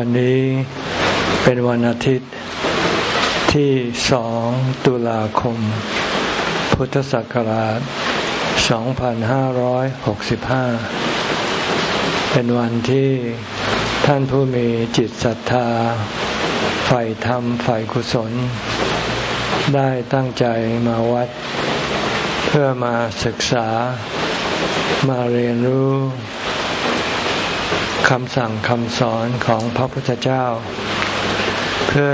วันนี้เป็นวันอาทิตย์ที่สองตุลาคม พุทธศักราช 2565 เป็นวันที่ท่านผู้มีจิตศรัทธาใฝ่ธรรมใฝ่กุศล ได้ตั้งใจมาวัด เพื่อมาศึกษามาเรียนรู้ คำสั่งคำสอนของพระพุทธเจ้า เพื่อ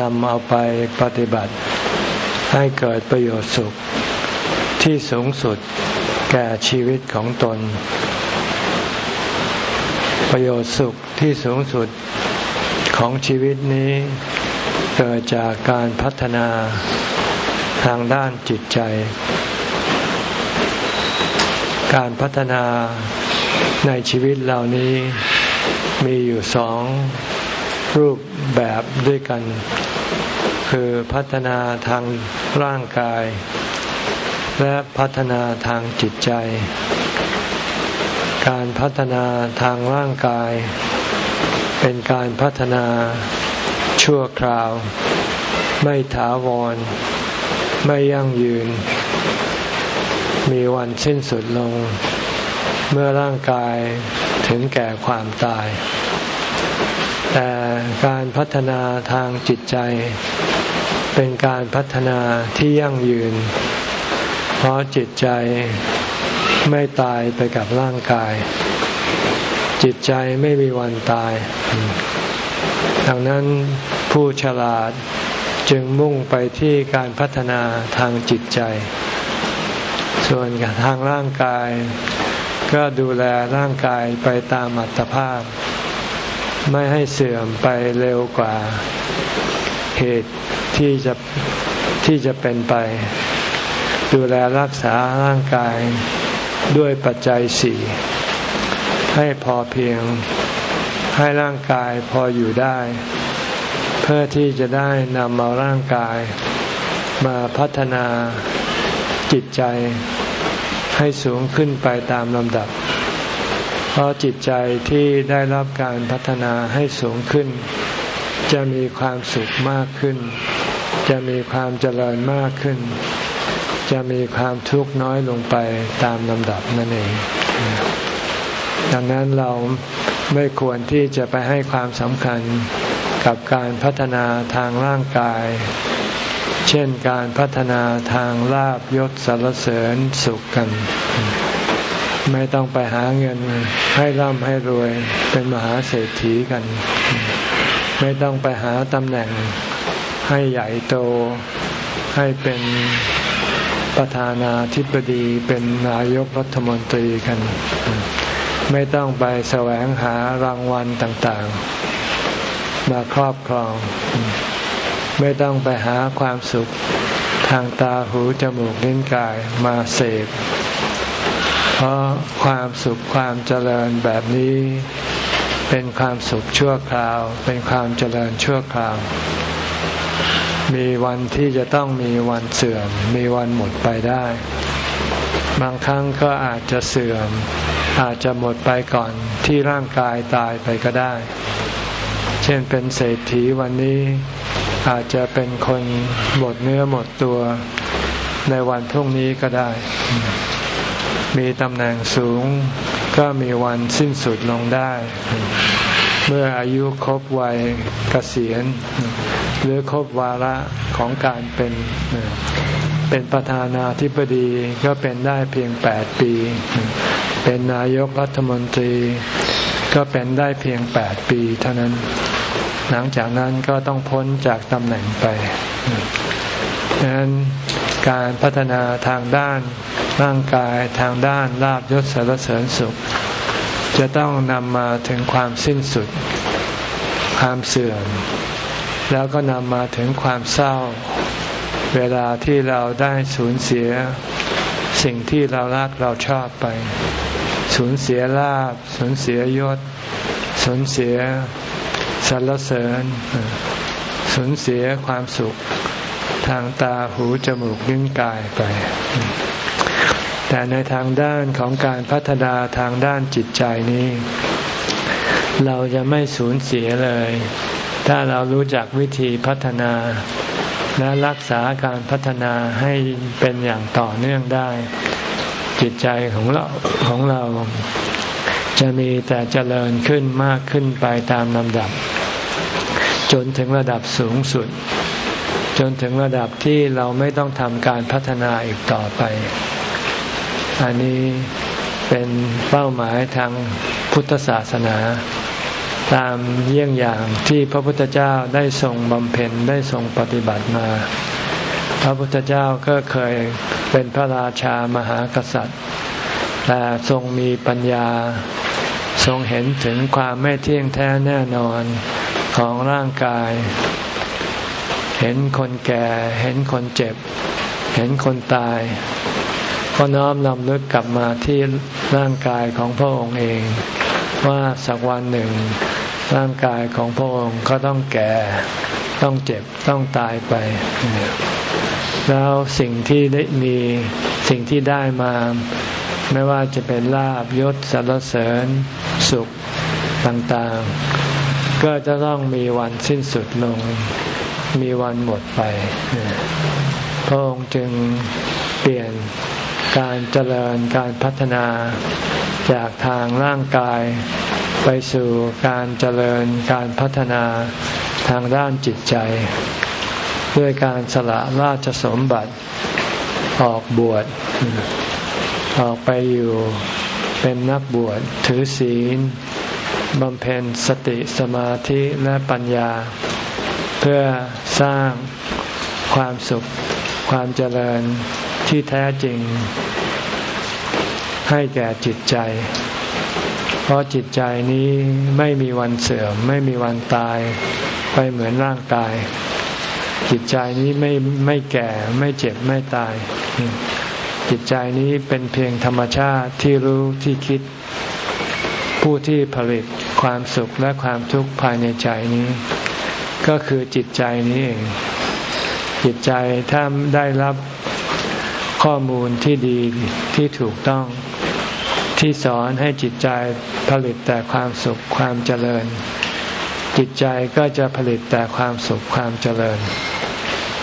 นำเอาไปปฏิบัติ ให้เกิดประโยชน์สุขที่สูงสุดแก่ชีวิตของตน ประโยชน์สุขที่สูงสุดของชีวิตนี้เกิดจากการพัฒนาทางด้านจิตใจ การพัฒนา ในชีวิตเหล่านี้มีอยู่สองรูปแบบด้วยกัน คือพัฒนาทางร่างกาย และพัฒนาทางจิตใจ การพัฒนาทางร่างกาย เป็นการพัฒนาชั่วคราว ไม่ถาวร ไม่ยั่งยืน มีวันสิ้นสุดลง เมื่อร่างกายถึงแก่ความตาย แต่การพัฒนาทางจิตใจ เป็นการพัฒนาที่ยั่งยืน เพราะจิตใจไม่ตายไปกับร่างกาย จิตใจไม่มีวันตาย ดังนั้นผู้ฉลาดจึงมุ่งไปที่การพัฒนาทางจิตใจ ส่วนทางร่างกาย ก็ดูแลร่างกายไปตามอัตภาพ ไม่ให้เสื่อมไปเร็วกว่าเหตุที่จะที่จะเป็นไป ดูแลรักษาร่างกายด้วยปัจจัยสี่ให้พอเพียง ให้ร่างกายพออยู่ได้ เพื่อที่จะได้นำเอาร่างกายมาพัฒนาจิตใจ ให้สูงขึ้นไปตามลำดับ เพราะจิตใจที่ได้รับการพัฒนาให้สูงขึ้น จะมีความสุขมากขึ้น จะมีความเจริญมากขึ้น จะมีความทุกข์น้อยลงไปตามลำดับนั่นเอง ดังนั้นเราไม่ควรที่จะไปให้ความสำคัญกับการพัฒนาทางร่างกาย เช่นการพัฒนาทางลาบยศสารเสริญสุขกัน ไม่ต้องไปหาเงินให้ร่ำให้รวยเป็นมหาเศรษฐีกัน ไม่ต้องไปหาตำแหน่งให้ใหญ่โตให้เป็นประธานาธิบดีเป็นนายกรัฐมนตรีกัน ไม่ต้องไปแสวงหารางวัลต่างๆ มาครอบครอง ไม่ต้องไปหาความสุขทางตาหูจมูกลิ้นกายมาเสพ เพราะความสุขความเจริญแบบนี้ เป็นความสุขชั่วคราว เป็นความเจริญชั่วคราว มีวันที่จะต้องมีวันเสื่อม มีวันหมดไปได้ บางครั้งก็อาจจะเสื่อม อาจจะหมดไปก่อนที่ร่างกายตายไปก็ได้ เช่นเป็นเศรษฐีวันนี้ อาจจะเป็นคนหมดเนื้อหมดตัวในวันพรุ่งนี้ก็ได้ มีตำแหน่งสูงก็มีวันสิ้นสุดลงได้ เมื่ออายุครบวัยเกษียณ หรือครบวาระของการเป็นเป็นประธานาธิบดีก็เป็นได้เพียงแปดปี เป็นนายกรัฐมนตรี ก็เป็นได้เพียงแปดปีเท่านั้น หลังจากนั้นก็ต้องพ้นจากตำแหน่งไปดังนั้นการพัฒนาทางด้านร่างกายทางด้านลาบยศสารเสริญสุข จะต้องนำมาถึงความสิ้นสุด ความเสื่อม แล้วก็นำมาถึงความเศร้า เวลาที่เราได้สูญเสีย สิ่งที่เรารักเราชอบไป สูญเสียลาบ สูญเสียยศ สูญเสีย สรรเสริญ สูญเสียความสุขทางตาหูจมูกลิ้นกายไป แต่ในทางด้านของการพัฒนาทางด้านจิตใจนี้ เราจะไม่สูญเสียเลย ถ้าเรารู้จักวิธีพัฒนาและรักษาการพัฒนาให้เป็นอย่างต่อเนื่องได้ จิตใจของเราของเรา จะมีแต่เจริญขึ้นมากขึ้นไปตามลำดับ จนถึงระดับสูงสุด จนถึงระดับที่เราไม่ต้องทำการพัฒนาอีกต่อไป อันนี้เป็นเป้าหมายทางพุทธศาสนา ตามเยี่ยงอย่างที่พระพุทธเจ้าได้ทรงบำเพ็ญได้ทรงปฏิบัติมา พระพุทธเจ้าก็เคยเป็นพระราชามหากษัตริย์ แต่ทรงมีปัญญาทรงเห็นถึงความไม่เที่ยงแท้แน่นอน ของร่างกาย เห็นคนแก่ เห็นคนเจ็บ เห็นคนตาย ก็น้อมนำลึกกลับมาที่ร่างกายของพระองค์เอง ว่าสักวันหนึ่ง ร่างกายของพระองค์ก็ต้องแก่ ต้องเจ็บ ต้องตายไป แล้วสิ่งที่ได้มีสิ่งที่ได้มาไม่ว่าจะเป็นลาบยศสรรเสริญสุขต่างๆ ก็จะต้องมีวันสิ้นสุดลง มีวันหมดไป พระองค์จึงเปลี่ยนการเจริญการพัฒนาจากทางร่างกาย ไปสู่การเจริญการพัฒนาทางด้านจิตใจ ด้วยการสละราชสมบัติออกบวชออกไปอยู่เป็นนักบวชถือศีล บำเพ็ญสติสมาธิและปัญญา เพื่อสร้างความสุข ความเจริญที่แท้จริง ให้แก่จิตใจ เพราะจิตใจนี้ไม่มีวันเสื่อม ไม่มีวันตายไปเหมือนร่างกาย จิตใจนี้ไม่ไม่แก่ไม่เจ็บไม่ตาย จิตใจนี้เป็นเพียงธรรมชาติที่รู้ที่คิดผู้ที่ผลิต ความสุขและความทุกข์ภายในใจนี้ ก็คือจิตใจนี้เอง จิตใจถ้าได้รับข้อมูลที่ดีที่ถูกต้อง ที่สอนให้จิตใจผลิตแต่ความสุขความเจริญ จิตใจก็จะผลิตแต่ความสุขความเจริญ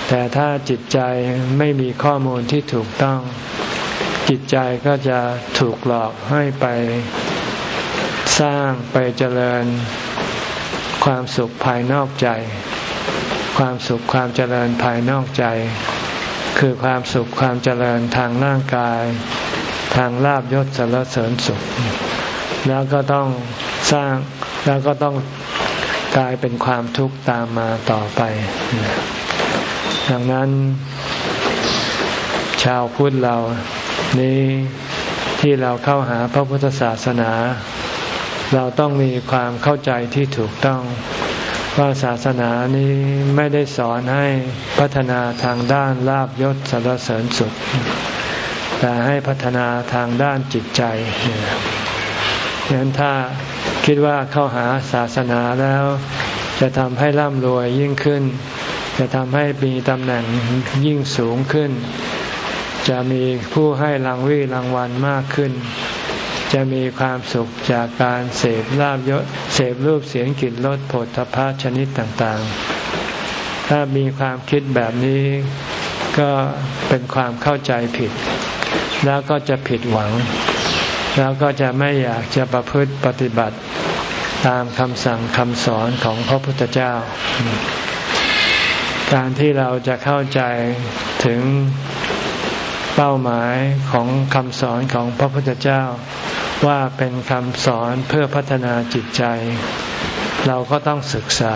แต่ถ้าจิตใจไม่มีข้อมูลที่ถูกต้อง จิตใจก็จะถูกหลอกให้ไป สร้างไปเจริญความสุขภายนอกใจ ความสุขความเจริญภายนอกใจ คือความสุขความเจริญทางร่างกาย ทางลาบยศสารเสริญสุข แล้วก็ต้องสร้างแล้วก็ต้องกลายเป็นความทุกข์ตามมาต่อไป ดังนั้น ชาวพุทธเรานี้ที่เราเข้าหาพระพุทธศาสนา เราต้องมีความเข้าใจที่ถูกต้องว่าศาสนานี้ไม่ได้สอนให้พัฒนาทางด้านลาบยศสารเสริญสุข แต่ให้พัฒนาทางด้านจิตใจฉะนั้นถ้าคิดว่าเข้าหาศาสนาแล้ว จะทำให้ร่ำรวยยิ่งขึ้น จะทำให้มีตำแหน่งยิ่งสูงขึ้น จะมีผู้ให้รางวีรางวัลมากขึ้น จะมีความสุขจากการเสพลาบยศเสพรูปเสียงกลิ่นรสผลทพะชนิดต่างๆ ถ้ามีความคิดแบบนี้ก็เป็นความเข้าใจผิด แล้วก็จะผิดหวัง แล้วก็จะไม่อยากจะประพฤติปฏิบัติตามคำสั่งคำสอนของพระพุทธเจ้า การที่เราจะเข้าใจถึงเป้าหมายของคำสอนของพระพุทธเจ้า ว่าเป็นคำสอนเพื่อพัฒนาจิตใจ เราก็ต้องศึกษา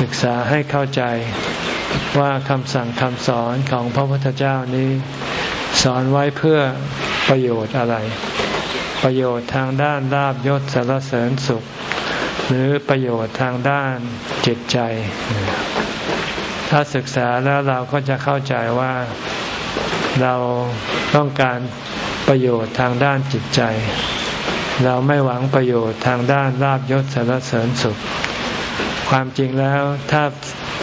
ศึกษาให้เข้าใจว่าคำสั่งคำสอนของพระพุทธเจ้านี้ สอนไว้เพื่อประโยชน์อะไร ประโยชน์ทางด้านลาบยศสารเสริญสุข หรือประโยชน์ทางด้านจิตใจ ถ้าศึกษาแล้วเราก็จะเข้าใจว่าเราต้องการ ประโยชน์ทางด้านจิตใจ เราไม่หวังประโยชน์ทางด้านลาบยศสารเสริญสุข ความจริงแล้วถ้า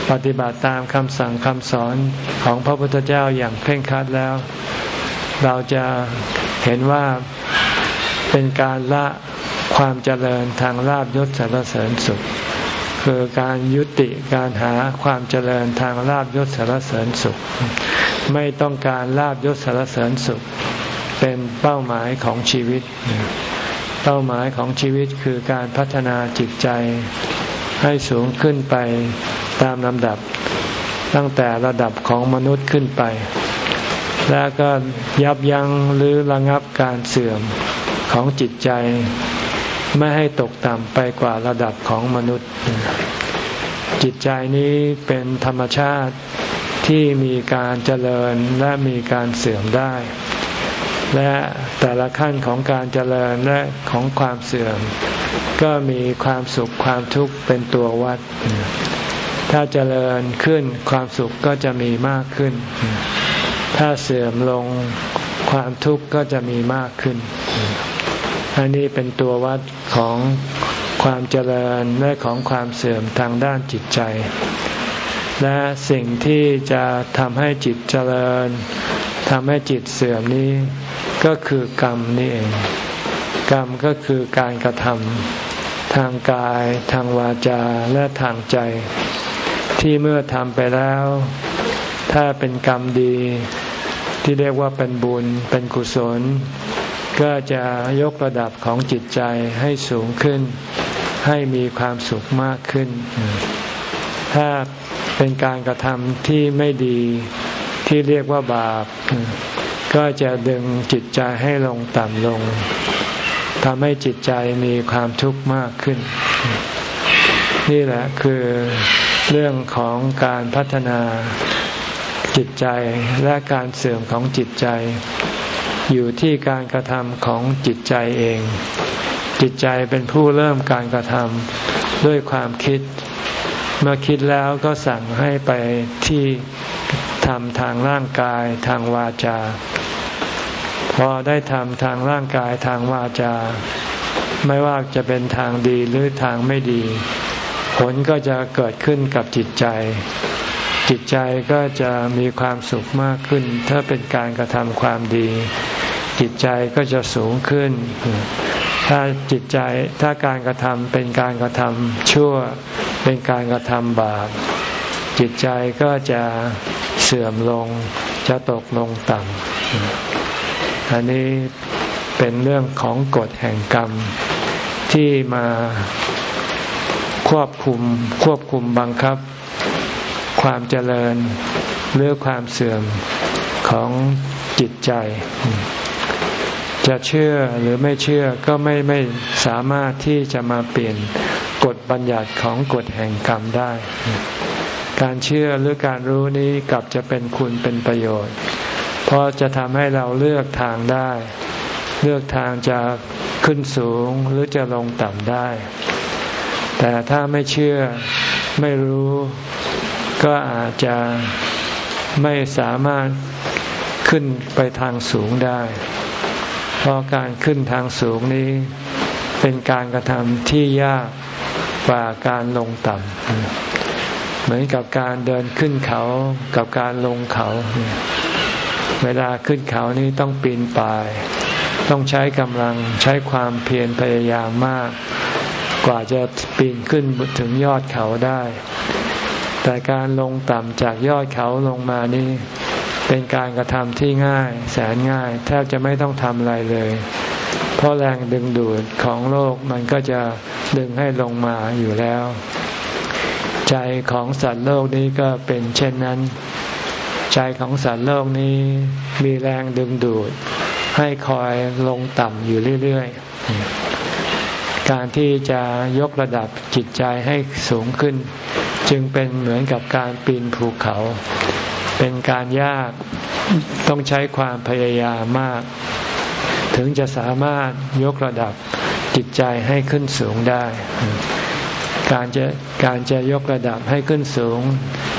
ปฏิบัติตามคำสั่งคำสอนของพระพุทธเจ้าอย่างเคร่งครัดแล้ว เราจะเห็นว่าเป็นการละความเจริญทางลาบยศสารเสริญสุข คือการยุติการหาความเจริญทางลาบยศสารเสริญสุข ไม่ต้องการลาบยศสารเสริญสุข เป็นเป้าหมายของชีวิต เป้าหมายของชีวิตคือการพัฒนาจิตใจให้สูงขึ้นไปตามลำดับ ตั้งแต่ระดับของมนุษย์ขึ้นไป แล้วก็ยับยั้งหรือระงับการเสื่อมของจิตใจ ไม่ให้ตกต่ำไปกว่าระดับของมนุษย์ จิตใจนี้เป็นธรรมชาติที่มีการเจริญและมีการเสื่อมได้ และแต่ละขั้นของการเจริญและของความเสื่อม ก็มีความสุขความทุกข์เป็นตัววัด ถ้าเจริญขึ้นความสุขก็จะมีมากขึ้น ถ้าเสื่อมลงความทุกข์ก็จะมีมากขึ้น อันนี้เป็นตัววัดของความเจริญและของความเสื่อมทางด้านจิตใจ และสิ่งที่จะทำให้จิตเจริญ ทำให้จิตเสื่อมนี้ก็คือกรรมนี่เอง กรรมก็คือการกระทำทางกาย ทางวาจาและทางใจ ที่เมื่อทำไปแล้ว ถ้าเป็นกรรมดี ที่เรียกว่าเป็นบุญ เป็นกุศล ก็จะยกระดับของจิตใจให้สูงขึ้น ให้มีความสุขมากขึ้น ถ้าเป็นการกระทำที่ไม่ดี ที่เรียกว่าบาป ก็จะดึงจิตใจให้ลงต่ำลงทำให้จิตใจมีความทุกข์มากขึ้น นี่แหละคือเรื่องของการพัฒนาจิตใจและการเสื่อมของจิตใจ อยู่ที่การกระทำของจิตใจเอง จิตใจเป็นผู้เริ่มการกระทำด้วยความคิด เมื่อคิดแล้วก็สั่งให้ไปที่ ทำทางร่างกายทางวาจา พอได้ทำทางร่างกายทางวาจา ไม่ว่าจะเป็นทางดีหรือทางไม่ดี ผลก็จะเกิดขึ้นกับจิตใจ จิตใจก็จะมีความสุขมากขึ้น ถ้าเป็นการกระทำความดี จิตใจก็จะสูงขึ้น ถ้าจิตใจถ้าการกระทำเป็นการกระทำชั่วเป็นการกระทำบาปจิตใจก็จะ สื่อมลง จะตกลงต่ำอันนี้เป็นเรื่องของกฎแห่งกรรม ที่มาควบคุมควบคุมบังคับ ความเจริญหรือความเสื่อมของจิตใจ จะเชื่อหรือไม่เชื่อก็ไม่ไม่สามารถที่จะมาเปลี่ยนกฎบัญญัติของกฎแห่งกรรมได้ การเชื่อหรือการรู้นี้กลับจะเป็นคุณเป็นประโยชน์ เพราะจะทำให้เราเลือกทางได้ เลือกทางจะขึ้นสูงหรือจะลงต่ำได้ แต่ถ้าไม่เชื่อไม่รู้ก็อาจจะไม่สามารถขึ้นไปทางสูงได้ เพราะการขึ้นทางสูงนี้เป็นการกระทำที่ยากกว่าการลงต่ำ เหมือนกับการเดินขึ้นเขากับการลงเขา เวลาขึ้นเขานี้ต้องปีนป่าย ต้องใช้กำลังใช้ความเพียรพยายามมาก กว่าจะปีนขึ้นถึงยอดเขาได้ แต่การลงต่ำจากยอดเขาลงมานี่เป็นการกระทำที่ง่าย แสนง่าย แทบจะไม่ต้องทำอะไรเลย เพราะแรงดึงดูดของโลกมันก็จะดึงให้ลงมาอยู่แล้ว ใจของสัตว์โลกนี้ก็เป็นเช่นนั้น ใจของสัตว์โลกนี้มีแรงดึงดูด ให้คอยลงต่ำอยู่เรื่อยๆ การที่จะยกระดับจิตใจให้สูงขึ้น จึงเป็นเหมือนกับการปีนภูเขา เป็นการยากต้องใช้ความพยายามมาก ถึงจะสามารถยกระดับจิตใจให้ขึ้นสูงได้ การจะการจะยกระดับให้ขึ้นสูง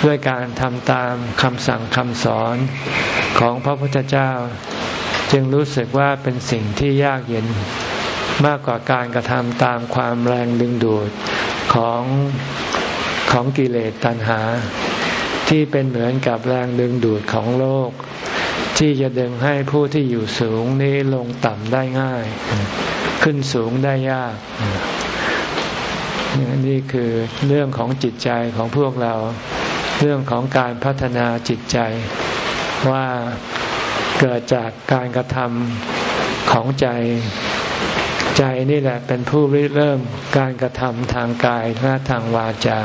ด้วยการทำตามคำสั่งคำสอนของพระพุทธเจ้า จึงรู้สึกว่าเป็นสิ่งที่ยากเย็นมากกว่าการกระทำตามความแรงดึงดูดของของกิเลสตัณหา ที่เป็นเหมือนกับแรงดึงดูดของโลก ที่จะดึงให้ผู้ที่อยู่สูงนี้ลงต่ำได้ง่าย ขึ้นสูงได้ยาก นี่คือเรื่องของจิตใจของพวกเรา เรื่องของการพัฒนาจิตใจ ว่าเกิดจากการกระทำของใจ ใจนี่แหละเป็นผู้ริเริ่มการกระทำทางกายและทางวาจา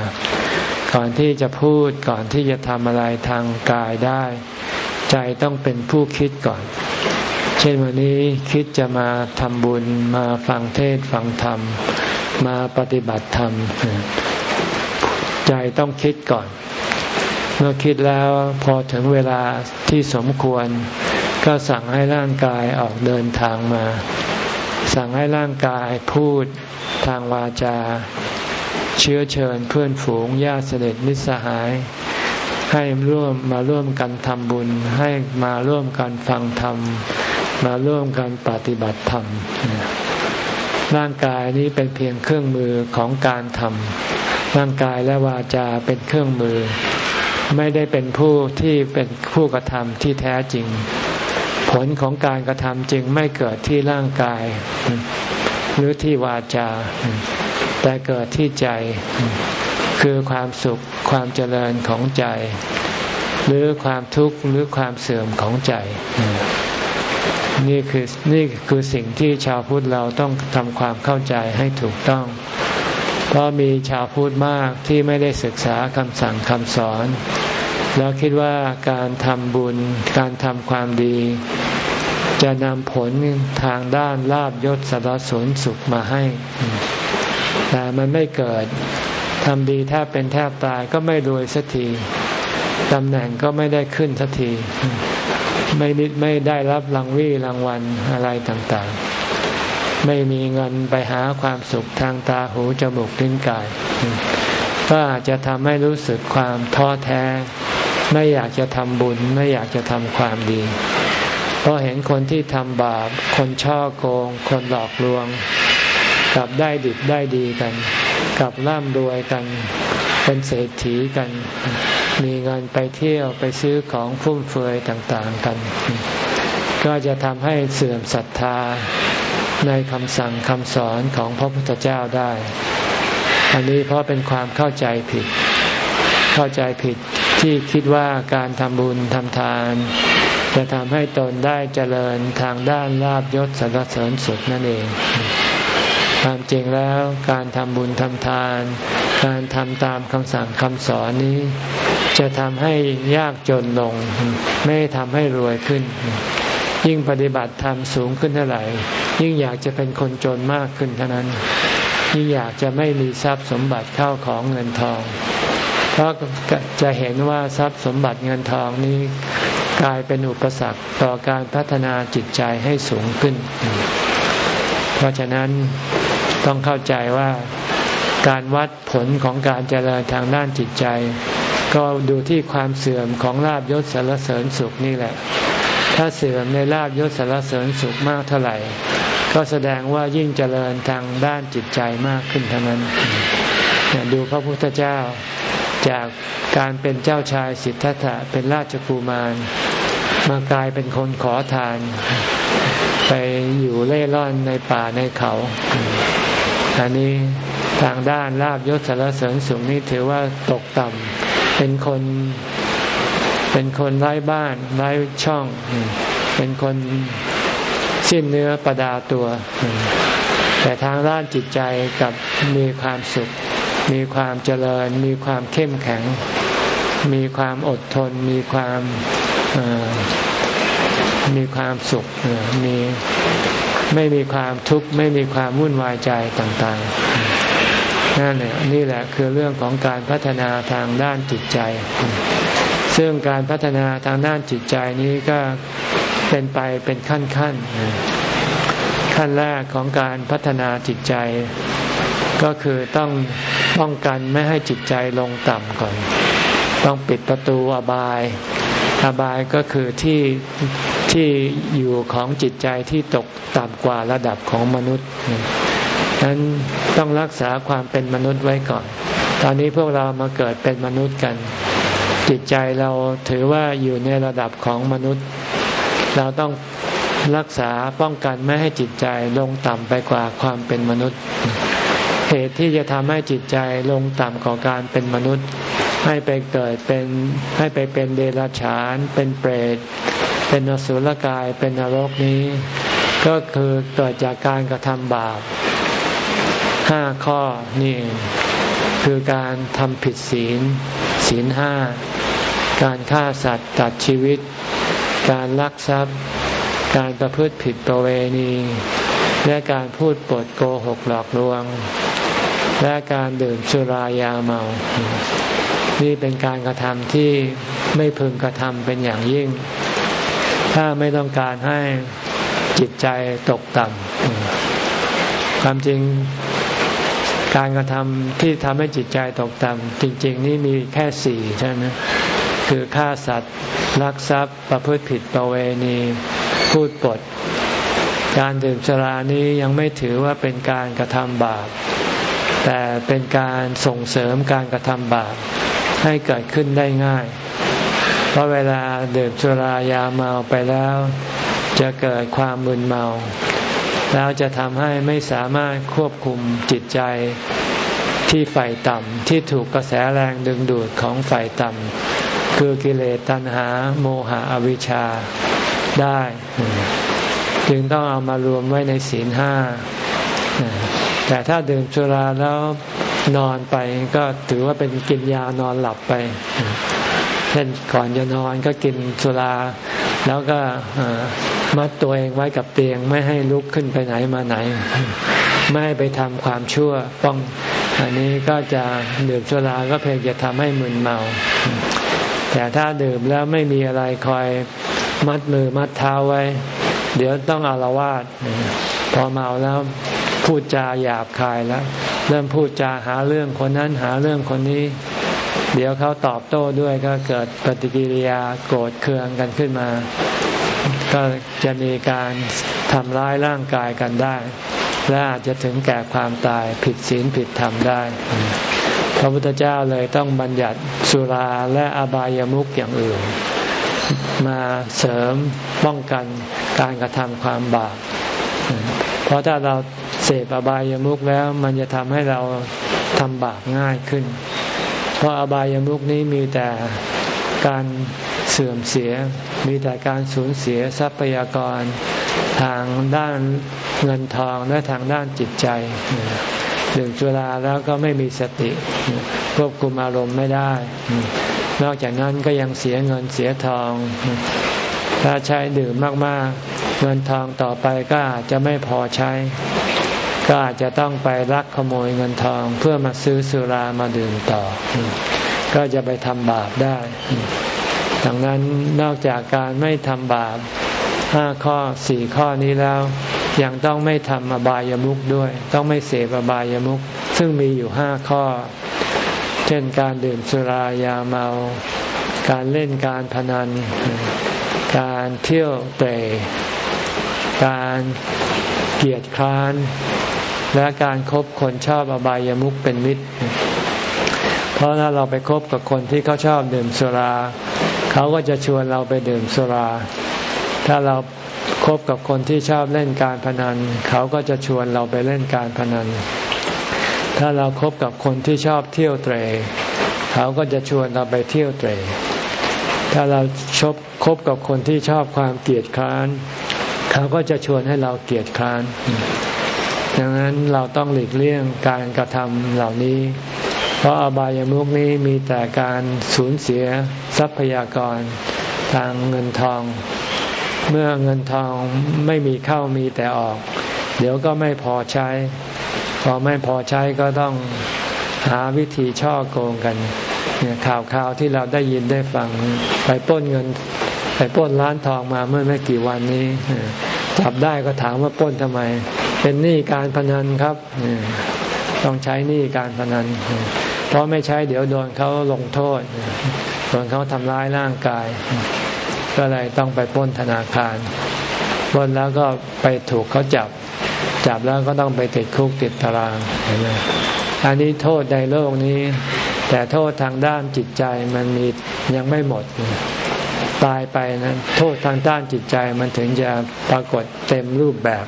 ก่อนที่จะพูดก่อนที่จะทำอะไรทางกายได้ ใจต้องเป็นผู้คิดก่อนเช่นวันนี้คิดจะมาทำบุญมาฟังเทศฟังธรรม มาปฏิบัติธรรม ใจต้องคิดก่อน เมื่อคิดแล้วพอถึงเวลาที่สมควร ก็สั่งให้ร่างกายออกเดินทางมา สั่งให้ร่างกายพูดทางวาจา เชื้อเชิญเพื่อนฝูงญาติเสด็จมิตรสหาย ให้ร่วมมาร่วมกันทำบุญ ให้มาร่วมกันฟังธรรม มาร่วมกันปฏิบัติธรรม ร่างกายนี้เป็นเพียงเครื่องมือของการทำร่างกายและวาจาเป็นเครื่องมือ ไม่ได้เป็นผู้ที่เป็นผู้กระทำที่แท้จริง ผลของการกระทำจึงไม่เกิดที่ร่างกาย หรือที่วาจา แต่เกิดที่ใจ คือความสุขความเจริญของใจ หรือความทุกข์หรือความเสื่อมของใจ นี่คือนี่คือสิ่งที่ชาวพุทธเราต้องทำความเข้าใจให้ถูกต้อง เพราะมีชาวพุทธมากที่ไม่ได้ศึกษาคำสั่งคำสอน แล้วคิดว่าการทำบุญ การทำความดี จะนำผลทางด้านลาบยศสารสนสุขมาให้ แต่มันไม่เกิดทำดีแทบเป็นแทบตายก็ไม่รวยสักทีตำแหน่งก็ไม่ได้ขึ้นสักที ไม่ไม่ได้รับรางวี่รางวัลอะไรต่างๆ ไม่มีเงินไปหาความสุขทางตาหูจมูกลิ้นกาย ก็อาจจะทำให้รู้สึกความท้อแท้ ไม่อยากจะทำบุญ ไม่อยากจะทำความดี เพราะเห็นคนที่ทำบาป คนช่อโกง คนหลอกลวง กลับได้ดิบได้ดีกัน กลับร่ำรวยกัน เป็นเศรษฐีกัน มีเงินไปเที่ยวไปซื้อของฟุ่มเฟือยต่างๆกัน ก็จะทำให้เสื่อมศรัทธาในคำสั่งคำสอนของพระพุทธเจ้าได้ อันนี้เพราะเป็นความเข้าใจผิด เข้าใจผิดที่คิดว่าการทำบุญทำทาน จะทำให้ตนได้เจริญทางด้านลาบยศสรรเสริญสุขนั่นเอง ความจริงแล้วการทำบุญทำทาน การทำตามคำสั่งคำสอนนี้ จะทำให้ยากจนลง ไม่ทำให้รวยขึ้น ยิ่งปฏิบัติธรรมสูงขึ้นเท่าไหร่ ยิ่งอยากจะเป็นคนจนมากขึ้นเท่านั้น ยิ่งอยากจะไม่มีทรัพย์สมบัติเข้าของเงินทอง เพราะจะเห็นว่าทรัพย์สมบัติเงินทองนี้กลายเป็นอุปสรรคต่อการพัฒนาจิตใจให้สูงขึ้น เพราะฉะนั้น ต้องเข้าใจว่าการวัดผลของการเจริญทางด้านจิตใจ ก็ดูที่ความเสื่อมของลาบยศสารเสริญสุขนี่แหละ ถ้าเสื่อมในลาบยศสารเสริญสุขมากเท่าไหร่ ก็แสดงว่ายิ่งเจริญทางด้านจิตใจมากขึ้นเท่านั้นดูพระพุทธเจ้าจากการเป็นเจ้าชายสิทธัตถะเป็นราชกุมารมากลายเป็นคนขอทาน ไปอยู่เล่ร่อนในป่าในเขา อันนี้ทางด้านลาบยศสารเสริญสูงนี้ถือว่าตกต่ำเป็นคนเป็นคนไร้บ้านไร้ช่อง เป็นคนสิ้นเนื้อประดาตัว แต่ทางด้านจิตใจกับมีความสุข มีความเจริญ มีความเข้มแข็ง มีความอดทน มีความมีความสุขมี ไม่มีความทุกข์ไม่มีความวุ่นวายใจต่างๆนั่นแหละนี่แหละคือเรื่องของการพัฒนาทางด้านจิตใจ ซึ่งการพัฒนาทางด้านจิตใจนี้ก็เป็นไปเป็นขั้นขั้นขั้นแรกของการพัฒนาจิตใจ ก็คือต้องป้องกันไม่ให้จิตใจลงต่ำก่อน ต้องปิดประตูอบายอบายก็คือที่ที่อยู่ของจิตใจที่ตกต่ำกว่าระดับของมนุษย์นั้นต้องรักษาความเป็นมนุษย์ไว้ก่อน ตอนนี้พวกเรามาเกิดเป็นมนุษย์กัน จิตใจเราถือว่าอยู่ในระดับของมนุษย์ เราต้องรักษาป้องกันไม่ให้จิตใจลงต่ำไปกว่าความเป็นมนุษย์ เหตุที่จะทำให้จิตใจลงต่ำกว่าการเป็นมนุษย์ ให้ไปเกิดเป็นให้ไปเป็นเดรัจฉาน เป็นเปรต เป็นอสุรกาย เป็นนรกนี้ ก็คือเกิดจากการกระทำบาปห้าข้อนี่คือการทำผิดศีล ศีลห้า การฆ่าสัตว์ตัดชีวิต การลักทรัพย์ การประพฤติผิดประเวณี และการพูดปดโกหกหลอกลวง และการดื่มสุรายาเมา นี่เป็นการกระทำที่ไม่พึงกระทำเป็นอย่างยิ่ง ถ้าไม่ต้องการให้จิตใจตกต่ำความจริงการกระทำที่ทำให้จิตใจตกต่ำจริง ๆ นี่มีแค่สี่ใช่ไหมคือฆ่าสัตว์ลักทรัพย์ ประพฤติผิดประเวณี พูดปด การดื่มสรานี้ยังไม่ถือว่าเป็นการกระทำบาป แต่เป็นการส่งเสริมการกระทำบาป ให้เกิดขึ้นได้ง่าย เพราะเวลาดื่มสุรายาเมาไปแล้ว จะเกิดความมึนเมา แล้วจะทำให้ไม่สามารถควบคุมจิตใจที่ไฟต่ำที่ถูกกระแสแรงดึงดูดของไฟต่ำคือกิเลสตัณหาโมหะอวิชชาได้ จึงต้องเอามารวมไว้ในศีลห้าแต่ถ้าดื่มสุราแล้ว นอนไปก็ถือว่าเป็นกินยานอนหลับไป เช่นก่อนจะนอนก็กินสุรา แล้วก็มัดตัวเองไว้กับเตียงไม่ให้ลุกขึ้นไปไหนมาไหน ไม่ให้ไปทำความชั่วป้อง อันนี้ก็จะดื่มสุราก็เพียงจะทำให้มึนเมา แต่ถ้าดื่มแล้วไม่มีอะไรคอยมัดมือมัดเท้าไว้ เดี๋ยวต้องอารวาสพอเมาแล้ว พูดจาหยาบคายแล้ว เริ่มพูดจาหาเรื่องคนนั้นหาเรื่องคนนี้ เดี๋ยวเขาตอบโต้ด้วยก็เกิดปฏิกิริยาโกรธเคืองกันขึ้นมา ก็จะมีการทำร้ายร่างกายกันได้ และอาจจะถึงแก่ความตายผิดศีลผิดธรรมได้พระพุทธเจ้าเลยต้องบัญญัติสุราและอบายามุขอย่างอื่น มาเสริมป้องกันการกระทำความบาปเพราะถ้าเรา เสพอบายามุขแล้ว มันจะทำให้เราทำบาปง่ายขึ้น เพราะอบายามุขนี้มีแต่การเสื่อมเสีย มีแต่การสูญเสียทรัพยากร ทางด้านเงินทองและทางด้านจิตใจดื่มสุราแล้วก็ไม่มีสติ ควบคุมอารมณ์ไม่ได้ นอกจากนั้นก็ยังเสียเงินเสียทอง ถ้าใช้ดื่มมากๆ เงินทองต่อไปก็อาจจะไม่พอใช้ ก็อาจจะต้องไปรักขโมยเงินทอง เพื่อมาซื้อสุรามาดื่มต่อ ก็จะไปทำบาปได้ ดังนั้นนอกจากการไม่ทำบาปห้าข้อสี่ข้อนี้แล้วยังต้องไม่ทำอบายามุขด้วย ต้องไม่เสพอบายามุขซึ่งมีอยู่ห้าข้อ เช่นการดื่มสุรายาเมา การเล่นการพนัน การเที่ยวเตะการเกียดคร้าน และการครบคนชอบอบายามุขเป็นมิตร เพราะถ้าเราไปคบกับคนที่เขาชอบดื่มสุรา เขาก็จะชวนเราไปดื่มสุรา ถ้าเราคบกับคนที่ชอบเล่นการพนัน เขาก็จะชวนเราไปเล่นการพนัน ถ้าเราครบกับคนที่ชอบเที่ยวเตร เขาก็จะชวนเราไปเที่ยวเตร ถ้าเราชบคบกับคนที่ชอบความเกลียดคร้าน เขาก็จะชวนให้เราเกลียดคร้าน ดังนั้นเราต้องหลีกเลี่ยงการกระทำเหล่านี้ เพราะอบายามุกนี้มีแต่การสูญเสียทรัพยากรทางเงินทอง เมื่อเงินทองไม่มีเข้ามีแต่ออก เดี๋ยวก็ไม่พอใช้ พอไม่พอใช้ก็ต้องหาวิธีช่อโกงกันเนี่ยข่าวข่าวที่เราได้ยินได้ฟังไปป้นเงิน ไปป้นร้านทองมาเมื่อไม่กี่วันนี้ จับได้ก็ถามว่าป้นทำไม เป็นหนี้การพนันครับ ต้องใช้หนี้การพนัน เพราะไม่ใช้เดี๋ยวโดนเขาลงโทษ โดนเขาทำร้ายร่างกาย ก็เลยต้องไปป้นธนาคารป้นแล้วก็ไปถูกเขาจับ จับแล้วก็ต้องไปติดคุกติดตารางอันนี้โทษในโลกนี้ แต่โทษทางด้านจิตใจมันมียังไม่หมด ตายไปนะโทษทางด้านจิตใจมันถึงจะปรากฏเต็มรูปแบบ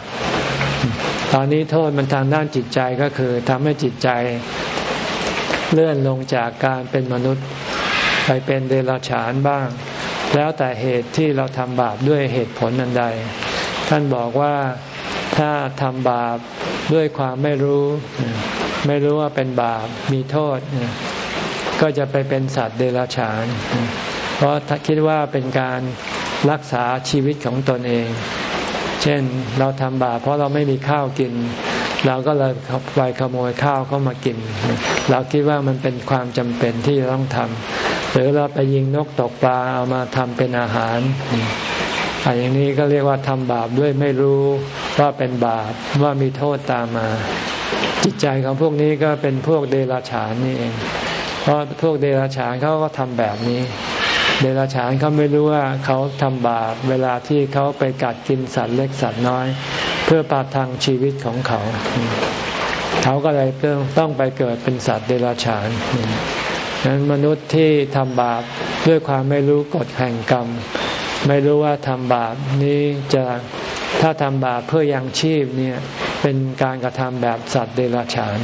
ตอนนี้โทษมันทางด้านจิตใจก็คือทำให้จิตใจเลื่อนลงจากการเป็นมนุษย์ ไปเป็นเดรัจฉานบ้าง แล้วแต่เหตุที่เราทำบาปด้วยเหตุผลอันใด ท่านบอกว่าถ้าทำบาปด้วยความไม่รู้ ไม่รู้ว่าเป็นบาปมีโทษ ก็จะไปเป็นสัตว์เดรัจฉาน เพราะคิดว่าเป็นการรักษาชีวิตของตนเอง เช่นเราทำบาปเพราะเราไม่มีข้าวกิน เราก็เลยไปขโมยข้าวเข้ามากิน เราคิดว่ามันเป็นความจำเป็นที่ต้องทำหรือเราไปยิงนกตกปลาเอามาทำเป็นอาหารอันอย่างนี้ก็เรียกว่าทำบาปด้วยไม่รู้ว่าเป็นบาปว่ามีโทษตามมา จิตใจของพวกนี้ก็เป็นพวกเดรัจฉานนี่เอง เพราะพวกเดรัจฉานเขาก็ทำแบบนี้ เดรัจฉานเขาไม่รู้ว่าเขาทำบาปเวลาที่เขาไปกัดกินสัตว์เล็กสัตว์น้อย เพื่อปราทังชีวิตของเขา เขาก็เลยต้องไปเกิดเป็นสัตว์เดรัจฉานนั้นมนุษย์ที่ทำบาปด้วยความไม่รู้กฎแห่งกรรม ไม่รู้ว่าทำบาปนี้จะถ้าทำบาปเพื่อยังชีพเนี่ยเป็นการกระทำแบบสัตว์เดรัจฉาน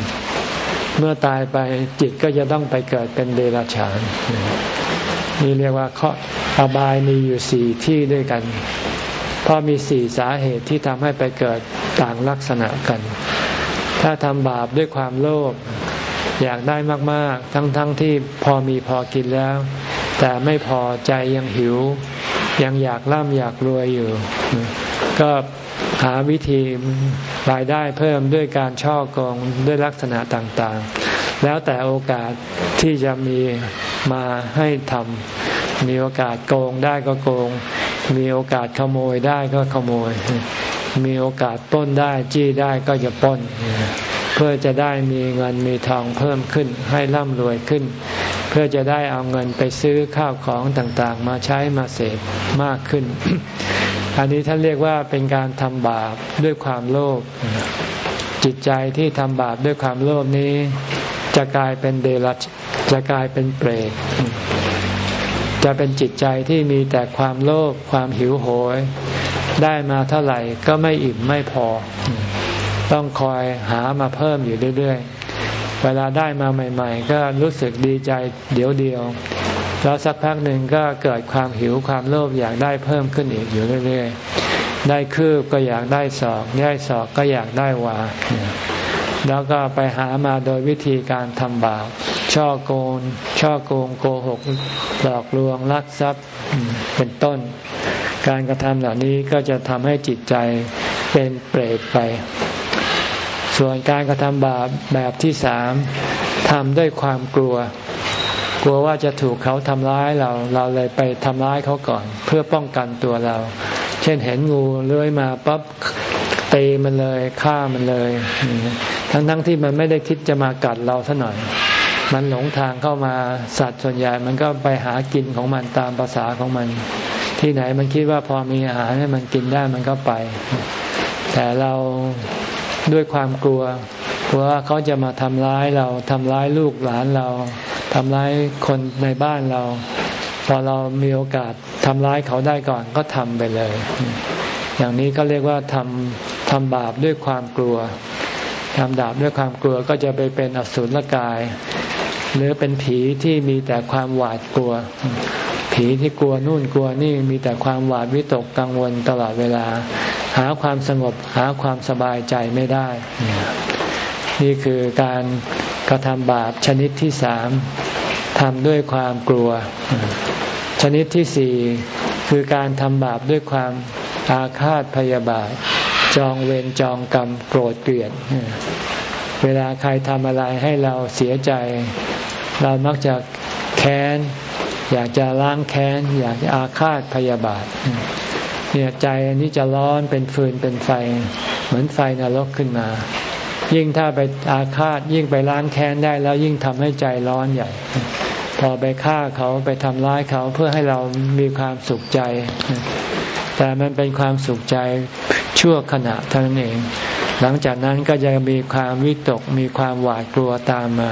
เมื่อตายไปจิตก็จะต้องไปเกิดเป็นเดรัจฉาน นี่เรียกว่าข้ออบายมีอยู่สี่ที่ด้วยกัน เพราะมีสี่สาเหตุที่ทำให้ไปเกิดต่างลักษณะกัน ถ้าทำบาปด้วยความโลภอยากได้มากๆ ทั้งๆทที่พอมีพอกินแล้ว แต่ไม่พอใจยังหิว ยังอยากร่ำอยากรวยอยู่ ก็หาวิธีรายได้เพิ่มด้วยการช่อกงด้วยลักษณะต่างๆ แล้วแต่โอกาสที่จะมี มาให้ทำมีโอกาสโกงได้ก็โกง มีโอกาสขโมยได้ก็ขโมย มีโอกาสป้นได้จี้ได้ก็จะป้น เพื่อจะได้มีเงินมีทองเพิ่มขึ้นให้ร่ำรวยขึ้น เพื่อจะได้เอาเงินไปซื้อข้าวของต่างๆ มาใช้มาเสพมากขึ้น อันนี้ท่านเรียกว่าเป็นการทำบาปด้วยความโลภจิตใจที่ทำบาปด้วยความโลภนี้ จะกลายเป็นเดรัจจะกลายเป็นเปรตจะเป็นจิตใจที่มีแต่ความโลภความหิวโหย ได้มาเท่าไหร่ก็ไม่อิ่มไม่พอ ต้องคอยหามาเพิ่มอยู่เรื่อยๆ เวลาได้มาใหม่ ๆ ก็รู้สึกดีใจเดี๋ยวเดียว แล้วสักพักหนึ่งก็เกิดความหิวความโลภอยากได้เพิ่มขึ้นอีกอยู่เรื่อยๆ ได้คืบก็อยากได้ศอก ได้ศอกก็อยากได้วา แล้วก็ไปหามาโดยวิธีการทำบาปช่อโกงช่อโกงโกหกหลอกลวงลักทรัพย์เป็นต้น การกระทำเหล่านี้ก็จะทำให้จิตใจเป็นเปรตไป ส่วนการกระทำบาปแบบที่สามทำด้วยความกลัว กลัวว่าจะถูกเขาทำร้ายเราเราเลยไปทำร้ายเขาก่อน เพื่อป้องกันตัวเรา เช่นเห็นงูเลื้อยมาปั๊บตีมันเลยฆ่ามันเลย ทั้งทั้งที่มันไม่ได้คิดจะมากัดเราซะหน่อย มันหลงทางเข้ามาสัตว์ส่วนใหญ่มันก็ไปหากินของมันตามภาษาของมัน ที่ไหนมันคิดว่าพอมีอาหารให้มันกินได้มันก็ไป แต่เราด้วยความกลัวกลัวว่าเขาจะมาทำร้ายเราทำร้ายลูกหลานเราทำร้ายคนในบ้านเรา พอเรามีโอกาสทำร้ายเขาได้ก่อนก็ทำไปเลย อย่างนี้ก็เรียกว่าทำทำบาปด้วยความกลัว ทำดาบด้วยความกลัวก็จะไปเป็นอสุรกาย หรือเป็นผีที่มีแต่ความหวาดกลัว ผีที่กลัวนู่นกลัวนี่มีแต่ความหวาดวิตกกังวลตลอดเวลา หาความสงบหาความสบายใจไม่ได้ นี่คือการกระทำบาปชนิดที่สามทำด้วยความกลัว ชนิดที่สี่คือการทำบาปด้วยความอาฆาตพยาบาท จองเวรจองกรรมโกรธเกลียด เวลาใครทำอะไรให้เราเสียใจ เรามักจะแค้น อยากจะล้างแค้น อยากจะอาฆาตพยาบาทเนี่ยใจอันนี้จะร้อนเป็นฟืนเป็นไฟ เหมือนไฟนรกขึ้นมา ยิ่งถ้าไปอาฆาตยิ่งไปล้างแค้นได้แล้วยิ่งทำให้ใจร้อนใหญ่พอไปฆ่าเขาไปทำร้ายเขาเพื่อให้เรามีความสุขใจ แต่มันเป็นความสุขใจ ชั่วขณะเท่านั้นเอง หลังจากนั้นก็จะมีความวิตกมีความหวาดกลัวตามมา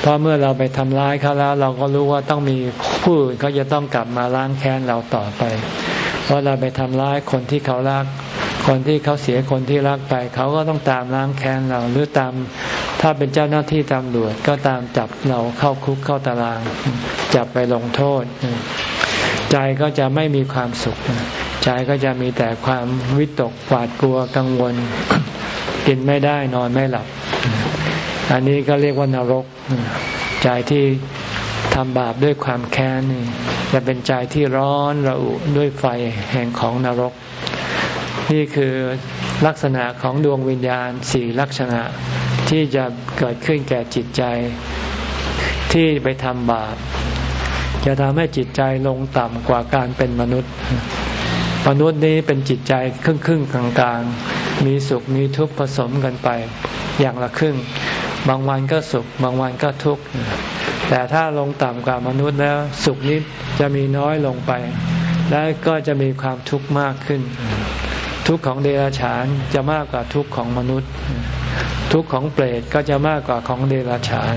เพราะเมื่อเราไปทำร้ายเขาแล้ว เราก็รู้ว่าต้องมีผู้อื่นเขาจะต้องกลับมาล้างแค้นเราต่อไป เพราะเราไปทำร้ายคนที่เขารัก คนที่เขาเสียคนที่รักไป เขาก็ต้องตามล้างแค้นเราหรือตามถ้าเป็นเจ้าหน้าที่ตำรวจก็ตามจับเราเข้าคุกเข้าตาราง จับไปลงโทษ ใจก็จะไม่มีความสุข ใจก็จะมีแต่ความวิตกหวาดกลัวกังวล กินไม่ได้นอนไม่หลับ อันนี้ก็เรียกว่านรก ใจที่ทำบาปด้วยความแค้นจะเป็นใจที่ร้อนระอุด้วยไฟแห่งของนรก นี่คือลักษณะของดวงวิญญาณสี่ลักษณะที่จะเกิดขึ้นแก่จิตใจที่ไปทำบาป จะทำให้จิตใจลงต่ำกว่าการเป็นมนุษย์ มนุษย์นี้เป็นจิตใจครึ่งครึ่งกลางกลางมีสุขมีทุกข์ผสมกันไปอย่างละครึ่ง บางวันก็สุข บางวันก็ทุกข์ แต่ถ้าลงต่ำกว่ามนุษย์แล้ว สุขนี้จะมีน้อยลงไป และก็จะมีความทุกข์มากขึ้น ทุกข์ของเดรัจฉานจะมากกว่าทุกข์ของมนุษย์ ทุกข์ของเปรตก็จะมากกว่าของเดรัจฉาน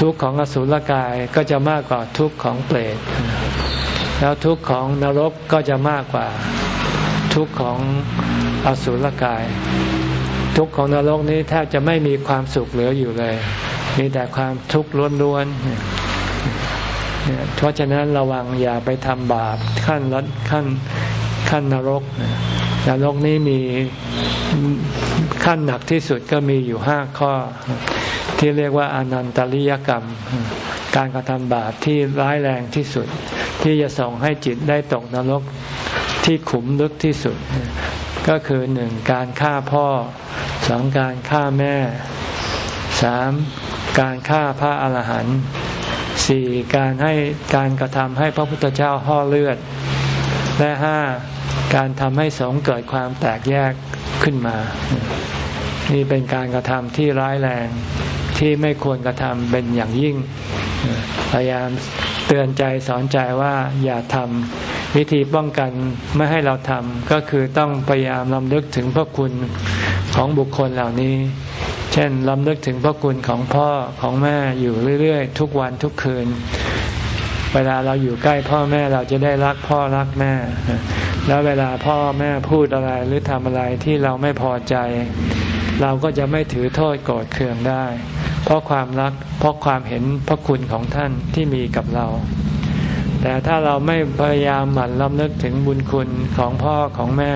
ทุกข์ของอสุรกายก็จะมากกว่าทุกข์ของเปรต แล้วทุกข์ของนรกก็จะมากกว่า ทุกข์ของอสุรกาย ทุกข์ของนรกนี้แทบจะไม่มีความสุขเหลืออยู่เลย มีแต่ความทุกข์ล้วนๆเพราะฉะนั้นระวังอย่าไปทำบาปขั้นลดขั้นขั้นนรกนรกนี้มีขั้นหนักที่สุดก็มีอยู่ห้าข้อ ที่เรียกว่าอนันตริยกรรม การกระทำบาปที่ร้ายแรงที่สุด ที่จะส่งให้จิตได้ตกนรกที่ขุมลึกที่สุด ก็คือหนึ่งการฆ่าพ่อสองการฆ่าแม่สามการฆ่าพระอาหารหันต์สี่การให้การกระทำให้พระพุทธเจ้าห่อเลือด และห้าการทำให้สงเกิดความแตกแยกขึ้นมา นี่เป็นการกระทำที่ร้ายแรงที่ไม่ควรกระทำเป็นอย่างยิ่ง พยายามเตือนใจสอนใจว่าอย่าทำวิธีป้องกันไม่ให้เราทำก็คือต้องพยายามลำลึกถึงพระคุณของบุคคลเหล่านี้ เช่นลำลึกถึงพระคุณของพ่อของแม่อยู่เรื่อยๆ ทุกวันทุกคืน เวลาเราอยู่ใกล้พ่อแม่เราจะได้รักพ่อรักแม่ แล้วเวลาพ่อแม่พูดอะไรหรือทำอะไรที่เราไม่พอใจ เราก็จะไม่ถือโทษโกรธเคืองได้ เพราะความรัก เพราะความเห็นพระคุณของท่านที่มีกับเรา แต่ถ้าเราไม่พยายามหมั่นลำลึกถึงบุญคุณของพ่อของแม่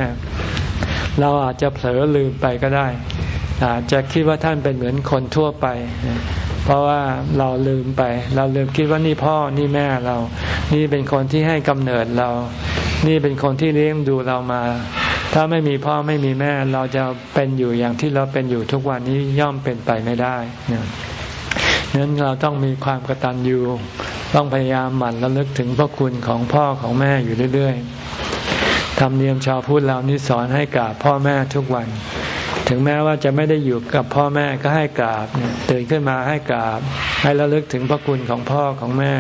เราอาจจะเผลอลืมไปก็ได้ อาจจะคิดว่าท่านเป็นเหมือนคนทั่วไป เพราะว่าเราลืมไป เราลืมคิดว่านี่พ่อนี่แม่เรา นี่เป็นคนที่ให้กำเนิดเรา นี่เป็นคนที่เลี้ยงดูเรามา ถ้าไม่มีพ่อไม่มีแม่เราจะเป็นอยู่อย่างที่เราเป็นอยู่ทุกวันนี้ย่อมเป็นไปไม่ได้นั้นเราต้องมีความกตัญญูต้องพยายามหมั่นระลึกถึงพระคุณของพ่อของแม่อยู่เรื่อยๆทำเนียมชาวพุทธเรานี่สอนให้กราบพ่อแม่ทุกวัน ถึงแม้ว่าจะไม่ได้อยู่กับพ่อแม่ก็ให้กราบตื่นขึ้นมาให้กราบ ให้ระลึกถึงพระคุณของพ่อของแม่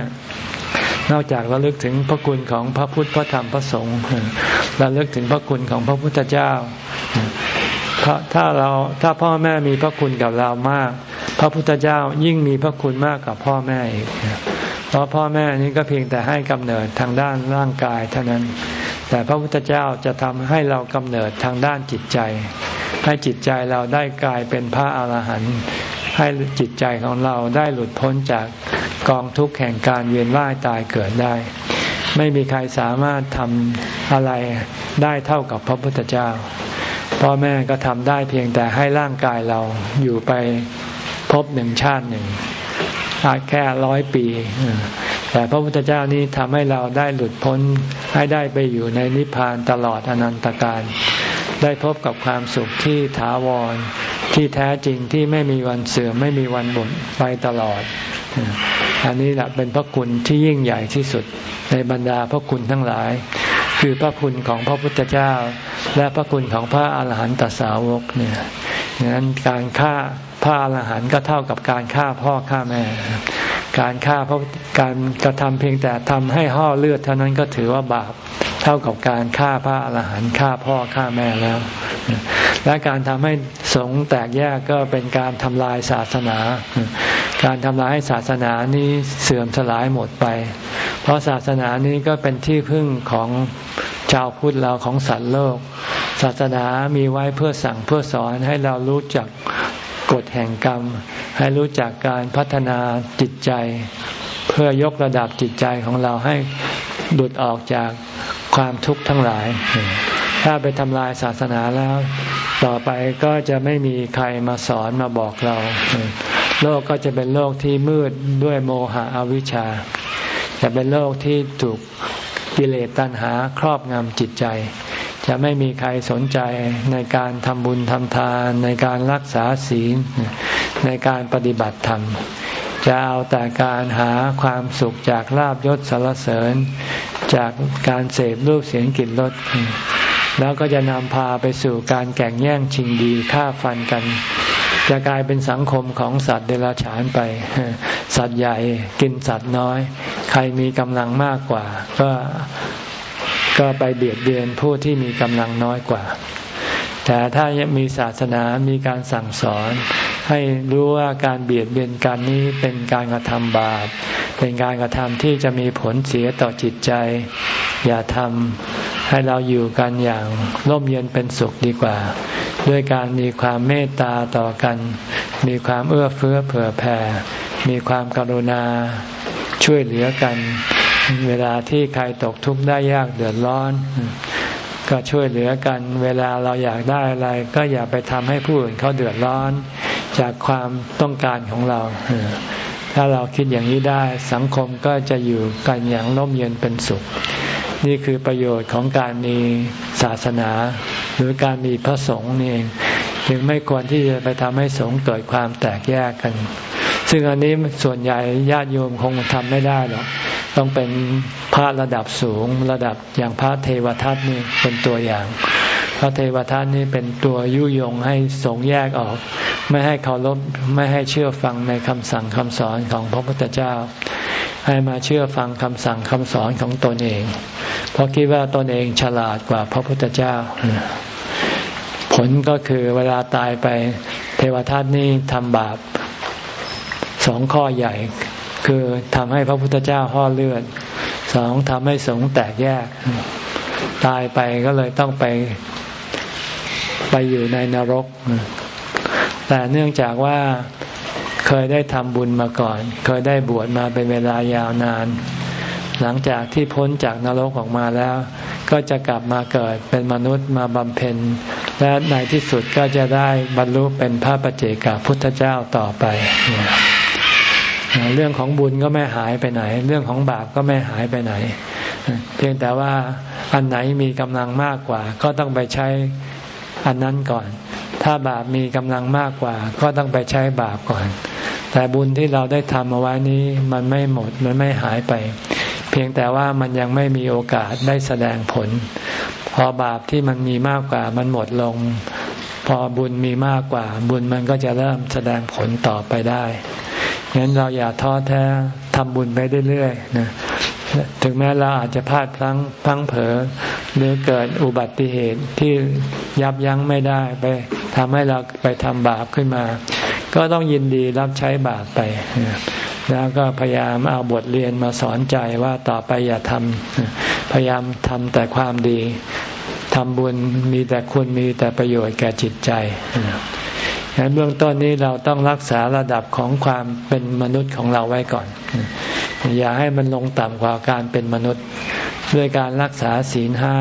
นอกจากระลึกถึงพระคุณของพระพุทธพระธรรมพระสงฆ์ระลึกถึงพระคุณของพระพุทธเจ้าถ้าเราถ้าพ่อแม่มีพระคุณกับเรามาก พระพุทธเจ้ายิ่งมีพระคุณมากกับพ่อแม่อีกเพราะพ่อแม่นี้ก็เพียงแต่ให้กำเนิดทางด้านร่างกายเท่านั้น แต่พระพุทธเจ้าจะทำให้เรากำเนิดทางด้านจิตใจ ให้จิตใจเราได้กลายเป็นพระอาหารหันต์ให้จิตใจของเราได้หลุดพ้นจาก กองทุกข์แห่งการเวียนว่ายตายเกิดได้ ไม่มีใครสามารถทำอะไรได้เท่ากับพระพุทธเจ้าพ่อแม่ก็ทำได้เพียงแต่ให้ร่างกายเราอยู่ไปพบหนึ่งชาติหนึ่งอาจแค่ร้อยปี แต่พระพุทธเจ้านี้ทำให้เราได้หลุดพ้นให้ได้ไปอยู่ในนิพพานตลอดอนันตการ ได้พบกับความสุขที่ถาวรที่แท้จริงที่ไม่มีวันเสื่อมไม่มีวันหมดไปตลอด อันนี้แหละเป็นพระคุณที่ยิ่งใหญ่ที่สุดในบรรดาพระคุณทั้งหลาย คือพระคุณของพระพุทธเจ้า และพระคุณของพระอาหารหันตสาวกเนี่ยดังนั้นการฆ่าพระอาหารหันต์ก็เท่ากับการฆ่าพ่อฆ่าแม่ การฆ่าเพราะการกระทำเพียงแต่ทำให้ห่อเลือดเท่านั้นก็ถือว่าบาปเท่ากับการฆ่าพระอาหารหันต์ฆ่าพ่อฆ่าแม่แล้ว และการทำให้สงแตกแยกก็เป็นการทำลายศาสนา การทำลายให้ศาสนานี้เสื่อมสลายหมดไป เพราะศาสนานี้ก็เป็นที่พึ่งของชาวพุทธเราของสัตว์โลก ศาสนามีไว้เพื่อสั่งเพื่อสอนให้เรารู้จักกฎแห่งกรรม ให้รู้จักการพัฒนาจิตใจ เพื่อยกระดับจิตใจของเราให้หลุดออกจากความทุกข์ทั้งหลาย ถ้าไปทำลายศาสนาแล้ว ต่อไปก็จะไม่มีใครมาสอนมาบอกเรา โลกก็จะเป็นโลกที่มืดด้วยโมหะอวิชชา จะเป็นโลกที่ถูกกิเลสตัณหาครอบงำจิตใจ จะไม่มีใครสนใจในการทำบุญทำทาน ในการรักษาศีล ในการปฏิบัติธรรม จะเอาแต่การหาความสุขจากลาบยศสารเสริญ จากการเสพรูปเสียงกลิ่นรสแล้วก็จะนำพาไปสู่การแข่งแย่งชิงดีฆ่าฟันกัน จะกลายเป็นสังคมของสัตว์เดรัจฉานไป สัตว์ใหญ่กินสัตว์น้อย ใครมีกำลังมากกว่า ก็ก็ไปเบียดเบียนผู้ที่มีกำลังน้อยกว่า แต่ถ้ามีศาสนามีการสั่งสอน ให้รู้ว่าการเบียดเบียนกันนี้เป็นการกระทำบาปเป็นการกระทำที่จะมีผลเสียต่อจิตใจ อย่าทำให้เราอยู่กันอย่างร่มเย็นเป็นสุขดีกว่า ด้วยการมีความเมตตาต่อกัน มีความเอื้อเฟื้อเผื่อแผ่ มีความกรุณาช่วยเหลือกัน เวลาที่ใครตกทุกข์ได้ยากเดือดร้อน ก็ช่วยเหลือกัน เวลาเราอยากได้อะไร ก็อย่าไปทำให้ผู้อื่นเขาเดือดร้อน จากความต้องการของเรา ถ้าเราคิดอย่างนี้ได้สังคมก็จะอยู่กันอย่างร่มเย็นเป็นสุข นี่คือประโยชน์ของการมีศาสนา หรือการมีพระสงฆ์นี่เองจึงไม่ควรที่จะไปทำให้สงฆ์เกิดความแตกแยกกัน ซึ่งอันนี้ส่วนใหญ่ญาติโยมคงทำไม่ได้หรอกต้องเป็นพระระดับสูงระดับอย่างพระเทวทัตนี่เป็นตัวอย่าง พระเทวทัตนี่เป็นตัวยุยงให้สงฆ์แยกออก ไม่ให้เคารพไม่ให้เชื่อฟังในคำสั่งคำสอนของพระพุทธเจ้า ให้มาเชื่อฟังคำสั่งคำสอนของตนเอง เพราะคิดว่าตนเองฉลาดกว่าพระพุทธเจ้า ผลก็คือเวลาตายไปเทวทัตนี่ทำบาปสองข้อใหญ่ คือทำให้พระพุทธเจ้าห่อเลือดสองทำให้สงฆ์แตกแยก ตายไปก็เลยต้องไปไปอยู่ในนรก แต่เนื่องจากว่า เคยได้ทำบุญมาก่อน เคยได้บวชมาเป็นเวลายาวนาน หลังจากที่พ้นจากนรกออกมาแล้ว ก็จะกลับมาเกิดเป็นมนุษย์มาบำเพ็ญ และในที่สุดก็จะได้บรรลุเป็นพระปัจเจกพุทธเจ้าต่อไป เรื่องของบุญก็ไม่หายไปไหน เรื่องของบาปก็ไม่หายไปไหน เพียงแต่ว่าอันไหนมีกำลังมากกว่า ก็ต้องไปใช้อันนั้นก่อน ถ้าบาปมีกำลังมากกว่า ก็ต้องไปใช้บาปก่อน แต่บุญที่เราได้ทำเอาไว้นี้มันไม่หมดมันไม่หายไป เพียงแต่ว่ามันยังไม่มีโอกาสได้แสดงผล พอบาปที่มันมีมากกว่ามันหมดลง พอบุญมีมากกว่า บุญมันก็จะเริ่มแสดงผลต่อไปได้งั้นเราอย่าท้อแท้ทำบุญไปเรื่อยๆนะถึงแม้เราอาจจะพลาดพลั้งพลั้งเผลอหรือเกิดอุบัติเหตุที่ยับยั้งไม่ได้ไปทำให้เราไปทำบาปขึ้นมา ก็ต้องยินดีรับใช้บาปไป แล้วก็พยายามเอาบทเรียนมาสอนใจว่าต่อไปอย่าทำพยายามทำแต่ความดีทำบุญมีแต่คุณมีแต่ประโยชน์แก่จิตใจฉะนั้นเบื้องต้นนี้เราต้องรักษาระดับของความเป็นมนุษย์ของเราไว้ก่อน อย่าให้มันลงต่ำกว่าการเป็นมนุษย์ ด้วยการรักษาศีลห้า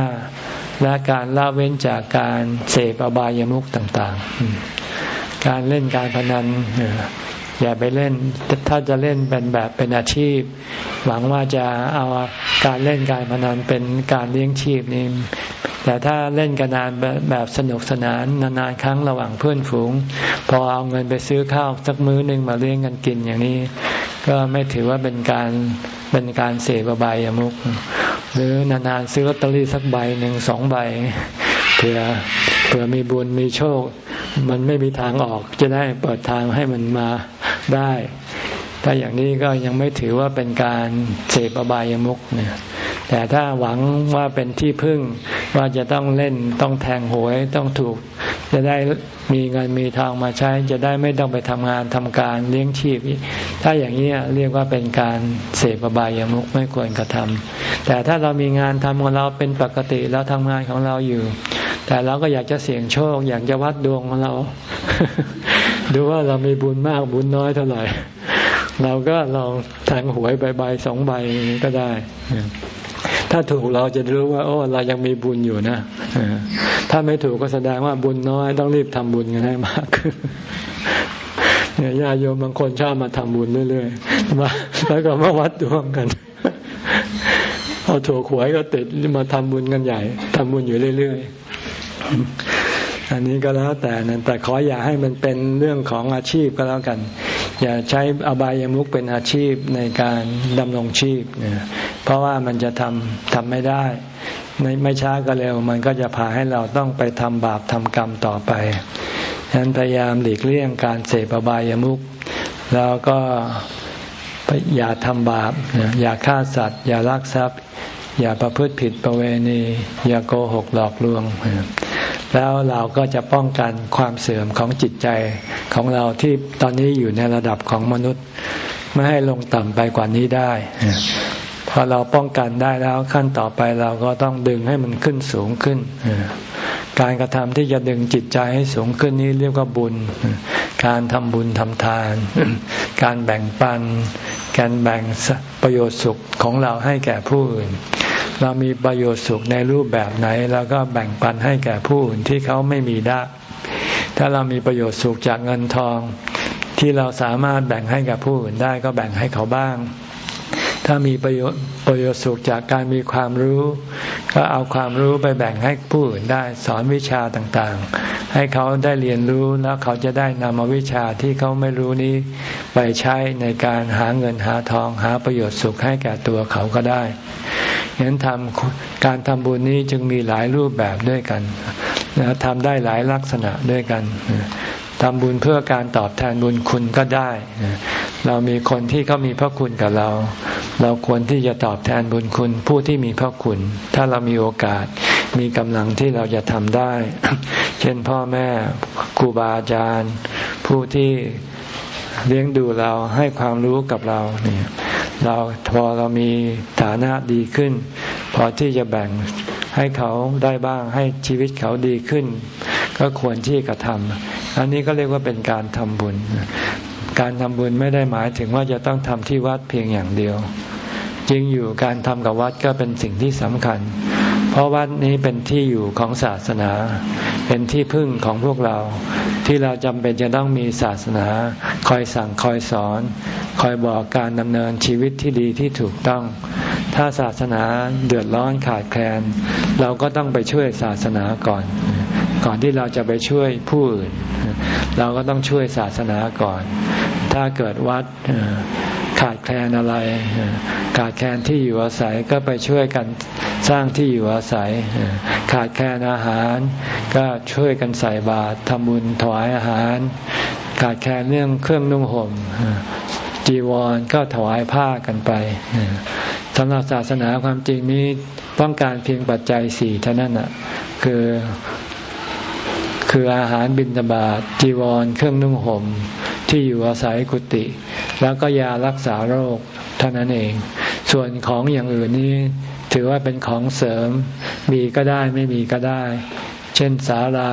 และการละเว้นจากการเสพอบายามุขต่าง ๆ การเล่นการพนันอย่าไปเล่น ถ้าจะเล่นเป็นแบบเป็นอาชีพ หวังว่าจะเอาการเล่นการพนันเป็นการเลี้ยงชีพนี่แต่ถ้าเล่นกันนานแบบสนุกสนานนานๆครั้งระหว่างเพื่อนฝูง พอเอาเงินไปซื้อข้าวสักมื้อหนึ่งมาเลี้ยงกันกินอย่างนี้ ก็ไม่ถือว่าเป็นการเป็นการเสพบายามุกหรือนานๆซื้อลอตเตอรี่สักใบหนึ่งสองใบเผื่อเผื่อมีบุญมีโชค มันไม่มีทางออกจะได้เปิดทางให้มันมาได้ ถ้าอย่างนี้ก็ยังไม่ถือว่าเป็นการเสพอบายามุกเนี่ยแต่ถ้าหวังว่าเป็นที่พึ่งว่าจะต้องเล่นต้องแทงหวยต้องถูก จะได้มีเงินมีทองมาใช้ จะได้ไม่ต้องไปทำงานทำการเลี้ยงชีพ ถ้าอย่างนี้เรียกว่าเป็นการเสพบายามุกไม่ควรกระทำแต่ถ้าเรามีงานทำของเราเป็นปกติเราทำงานของเราอยู่ แต่เราก็อยากจะเสี่ยงโชค อยากจะวัดดวงของเรา ดูว่าเรามีบุญมากบุญน้อยเท่าไหร่ เราก็ลองแทงหวยใบใบสองใบก็ได้ ถ้าถูกเราจะรู้ว่า โอ้ เรายังมีบุญอยู่นะถ้าไม่ถูกก็แสดงว่าบุญน้อยต้องรีบทำบุญกันให้มากเนี่ยญาโยมบางคนชอบมาทำบุญเรื่อยๆมาแล้วก็มาวัดดวงกันพอถูกหวยก็ติดมาทำบุญกันใหญ่ทำบุญอยู่เรื่อยๆ อันนี้ก็แล้วแต่นั้นแต่ขออย่าให้มันเป็นเรื่องของอาชีพก็แล้วกัน อย่าใช้อบายามุกเป็นอาชีพในการดำรงชีพเนเพราะว่ามันจะทำทำไม่ได้ไม่ไม่ช้าก็เร็ว มันก็จะพาให้เราต้องไปทำบาปทำกรรมต่อไปฉะนั้นพยายามหลีกเลี่ยงการเสพอบายามุขแล้วก็อย่าทำบาป อย่าฆ่าสัตว์ อย่าลักทรัพย์ อย่าประพฤติผิดประเวณี อย่าโกหกหลอกลวง แล้วเราก็จะป้องกันความเสื่อมของจิตใจของเราที่ตอนนี้อยู่ในระดับของมนุษย์ ไม่ให้ลงต่ำไปกว่านี้ได้พอเราป้องกันได้แล้วขั้นต่อไปเราก็ต้องดึงให้มันขึ้นสูงขึ้น การกระทำที่จะดึงจิตใจให้สูงขึ้นนี้เรียกว่าบุญ การทำบุญทำทาน การแบ่งปัน การแบ่งประโยชน์สุขของเราให้แก่ผู้อื่น เรามีประโยชน์สุขในรูปแบบไหนเราก็แบ่งปันให้แก่ผู้อื่นที่เขาไม่มีได้ ถ้าเรามีประโยชน์สุขจากเงินทอง ที่เราสามารถแบ่งให้กับผู้อื่นได้ก็แบ่งให้เขาบ้าง ถ้ามีประโยชน์ประโยชน์สุขจากการมีความรู้ ก็เอาความรู้ไปแบ่งให้ผู้อื่นได้สอนวิชาต่างๆ ให้เขาได้เรียนรู้แล้วเขาจะได้นำเอาวิชาที่เขาไม่รู้นี้ไปใช้ในการหาเงินหาทองหาประโยชน์สุขให้แก่ตัวเขาก็ได้ฉะนั้นทำการทำบุญนี้จึงมีหลายรูปแบบด้วยกันทำได้หลายลักษณะด้วยกันทำบุญเพื่อการตอบแทนบุญคุณก็ได้ เรามีคนที่เขามีพระคุณกับเรา เราควรที่จะตอบแทนบุญคุณผู้ที่มีพระคุณ ถ้าเรามีโอกาสมีกำลังที่เราจะทำได้ เช่นพ่อแม่ครูบาอาจารย์ ผู้ที่เลี้ยงดูเราให้ความรู้กับเราเนี่ยเราพอเรามีฐานะดีขึ้น พอที่จะแบ่งให้เขาได้บ้างให้ชีวิตเขาดีขึ้น ก็ควรที่กระทำอันนี้ก็เรียกว่าเป็นการทำบุญ การทำบุญไม่ได้หมายถึงว่าจะต้องทำที่วัดเพียงอย่างเดียว จริงอยู่การทำกับวัดก็เป็นสิ่งที่สำคัญ เพราะวัดนี้เป็นที่อยู่ของศาสนา เป็นที่พึ่งของพวกเรา ที่เราจำเป็นจะต้องมีศาสนา คอยสั่งคอยสอน คอยบอกการดำเนินชีวิตที่ดีที่ถูกต้อง ถ้าศาสนาเดือดร้อนขาดแคลน เราก็ต้องไปช่วยศาสนาก่อน ก่อนที่เราจะไปช่วยผู้อื่น เราก็ต้องช่วยศาสนาก่อน ถ้าเกิดวัดขาดแคลนอะไร ขาดแคลนที่อยู่อาศัยก็ไปช่วยกันสร้างที่อยู่อาศัย ขาดแคลนอาหาร ก็ช่วยกันใส่บาตรทำบุญถวายอาหาร ขาดแคลนเรื่องเครื่องนุ่งห่มจีวรก็ถวายผ้ากันไปสำหรับศาสนาความจริงนี้ต้องการเพียงปัจจัยสี่เท่านั้นอะคือ คืออาหารบิณฑบาตจีวรเครื่องนุ่งห่มที่อยู่อาศัยกุฏิแล้วก็ยารักษาโรคเท่านั้นเอง ส่วนของอย่างอื่นนี้ถือว่าเป็นของเสริม มีก็ได้ไม่มีก็ได้ เช่นศาลา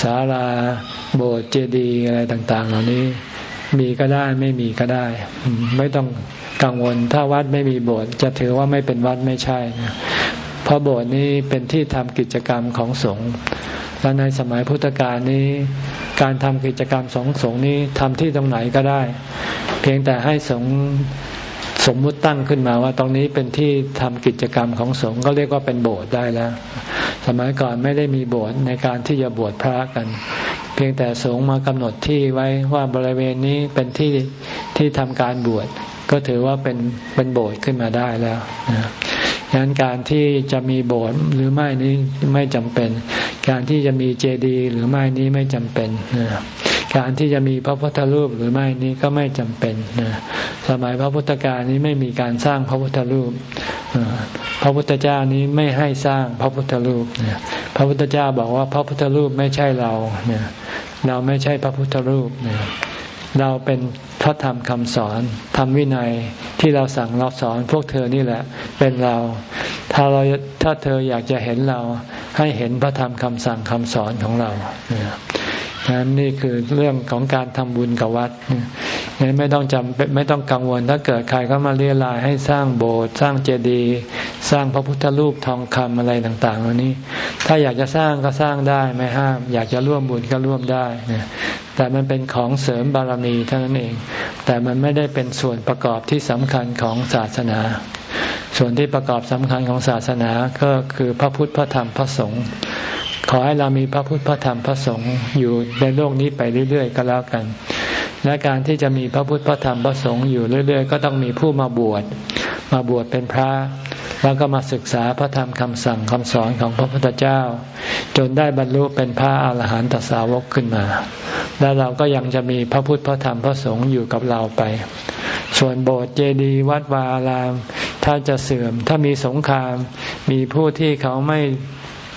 ศาลา โบสถ์เจดีย์อะไรต่าง ๆ เหล่านี้ มีก็ได้ไม่มีก็ได้ ไม่ต้องกังวลถ้าวัดไม่มีโบสถ์จะถือว่าไม่เป็นวัดไม่ใช่นะเพราะโบสถ์นี้เป็นที่ทำกิจกรรมของสงฆ์ และในสมัยพุทธกาลนี้ การทำกิจกรรมสงสงนี้ทำที่ตรงไหนก็ได้ เพียงแต่ให้สงสมมุติตั้งขึ้นมาว่าตรงนี้เป็นที่ทำกิจกรรมของสงฆ์ก็เรียกว่าเป็นโบสถ์ได้แล้ว สมัยก่อนไม่ได้มีโบสถ์ในการที่จะบวชพระกัน เพียงแต่สงฆ์มากำหนดที่ไว้ว่าบริเวณนี้เป็นที่ที่ทำการบวชก็ถือว่าเป็นเป็นโบสถ์ขึ้นมาได้แล้ว ฉะนั้นการที่จะมีโบสถ์หรือไม่นี้ไม่จำเป็น การที่จะมีเจดีย์หรือไม่นี้ไม่จำเป็นการที่จะมีพระพุทธรูปหรือไม่นี้ก็ไม่จำเป็นนะสมัยพระพุทธกาลนี้ไม่มีการสร้างพระพุทธรูป พระพุทธเจ้านี้ไม่ให้สร้างพระพุทธรูป พระพุทธเจ้าบอกว่าพระพุทธรูปไม่ใช่เราเนี่ยเราไม่ใช่พระพุทธรูป เราเป็นพระธรรมคำสอนธรรมวินัยที่เราสั่งเราสอนพวกเธอนี่แหละ เป็นเรา ถ้าเราถ้าเธออยากจะเห็นเราให้เห็นพระธรรมคำสั่งคำสอนของเรา นั้นนี่คือเรื่องของการทำบุญกับวัดนี่ไม่ต้องจำไม่ต้องกังวลถ้าเกิดใครก็มาเรียลายให้สร้างโบสถ์สร้างเจดีย์สร้างพระพุทธรูปทองคำอะไรต่างๆเหล่านี้ ถ้าอยากจะสร้างก็สร้างได้ไม่ห้าม อยากจะร่วมบุญก็ร่วมได้แต่มันเป็นของเสริมบารมีเท่านั้นเอง แต่มันไม่ได้เป็นส่วนประกอบที่สำคัญของศาสนา ส่วนที่ประกอบสำคัญของศาสนาก็คือพระพุทธพระธรรมพระสงฆ์ ขอให้เรามีพระพุทธพระธรรมพระสงฆ์อยู่ในโลกนี้ไปเรื่อยๆ ก็แล้วกัน และการที่จะมีพระพุทธพระธรรมพระสงฆ์อยู่เรื่อย ๆ ก็ต้องมีผู้มาบวช มาบวชเป็นพระ แล้วก็มาศึกษาพระธรรมคำสั่งคำสอนของพระพุทธเจ้า จนได้บรรลุเป็นพระอาหารหันตสาวกขึ้นมา แล้วเราก็ยังจะมีพระพุทธพระธรรมพระสงฆ์อยู่กับเราไป ส่วนโบสถ์เจดีย์วัดวาอาราม ถ้าจะเสื่อมถ้ามีสงคราม มีผู้ที่เขาไม่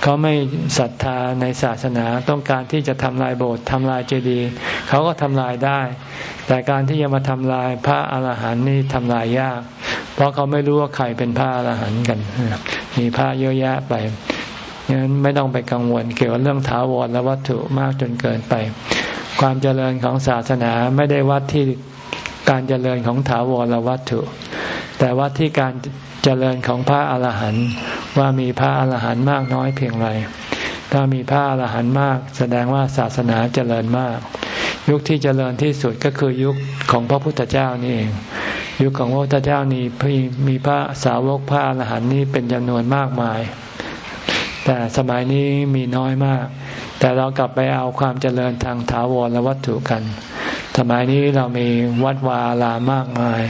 เขาไม่ศรัทธาในศาสนาต้องการที่จะทำลายโบสถ์ทำลายเจดีย์เขาก็ทำลายได้ แต่การที่จะมาทำลายพระอาหารหันต์นี่ทำลายยาก เพราะเขาไม่รู้ว่าใครเป็นพระอาหารหันต์กันมีพระเยอะแยะไปงั้นไม่ต้องไปกังวลเกี่ยวกับเรื่องถาวรและวัตถุมากจนเกินไป ความเจริญของศาสนาไม่ได้วัดที่การเจริญของถาวรและวัตถุ แต่วัดที่การเจริญของพระอาหารหันต์ ว่ามีพระอาหารหันต์มากน้อยเพียงไร ถ้ามีพระอาหารหันต์มาก แสดงว่าศาสนาเจริญมาก ยุคที่เจริญที่สุดก็คือยุคของพระพุทธเจ้านี่เอง ยุคของพระพุทธเจ้านี่มีพระสาวกพระอาหารหันต์นี่เป็นจำนวนมากมาย แต่สมัยนี้มีน้อยมาก แต่เรากลับไปเอาความเจริญทางถาวรและวัตถุกัน สมัยนี้เรามีวัดวาลามากมาย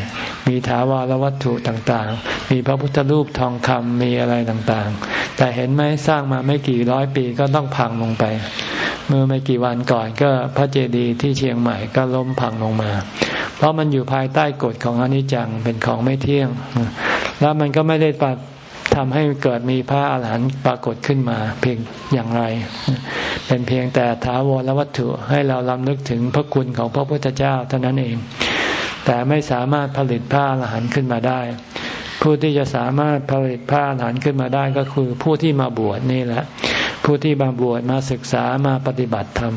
มีถาวรวัตถุต่างๆ มีพระพุทธรูปทองคำมีอะไรต่างๆ แต่เห็นไหมสร้างมาไม่กี่ร้อยปีก็ต้องพังลงไป เมื่อไม่กี่วันก่อนก็พระเจดีย์ที่เชียงใหม่ก็ล้มพังลงมา เพราะมันอยู่ภายใต้กฎของอนิจจังเป็นของไม่เที่ยง แล้วมันก็ไม่ได้ปทำให้เกิดมีพระอาหารหันต์ปรากฏขึ้นมา เพียงอย่างไร เป็นเพียงแต่ถาวรวัตถุให้เราลำลึกถึงพระคุณของพระพุทธเจ้าเท่านั้นเอง แต่ไม่สามารถผลิตผ้าอาหารขึ้นมาได้ ผู้ที่จะสามารถผลิตผ้าอาหารขึ้นมาได้ก็คือผู้ที่มาบวชนี่แหละ ผู้ที่มาบวชมาศึกษามาปฏิบัติธรรม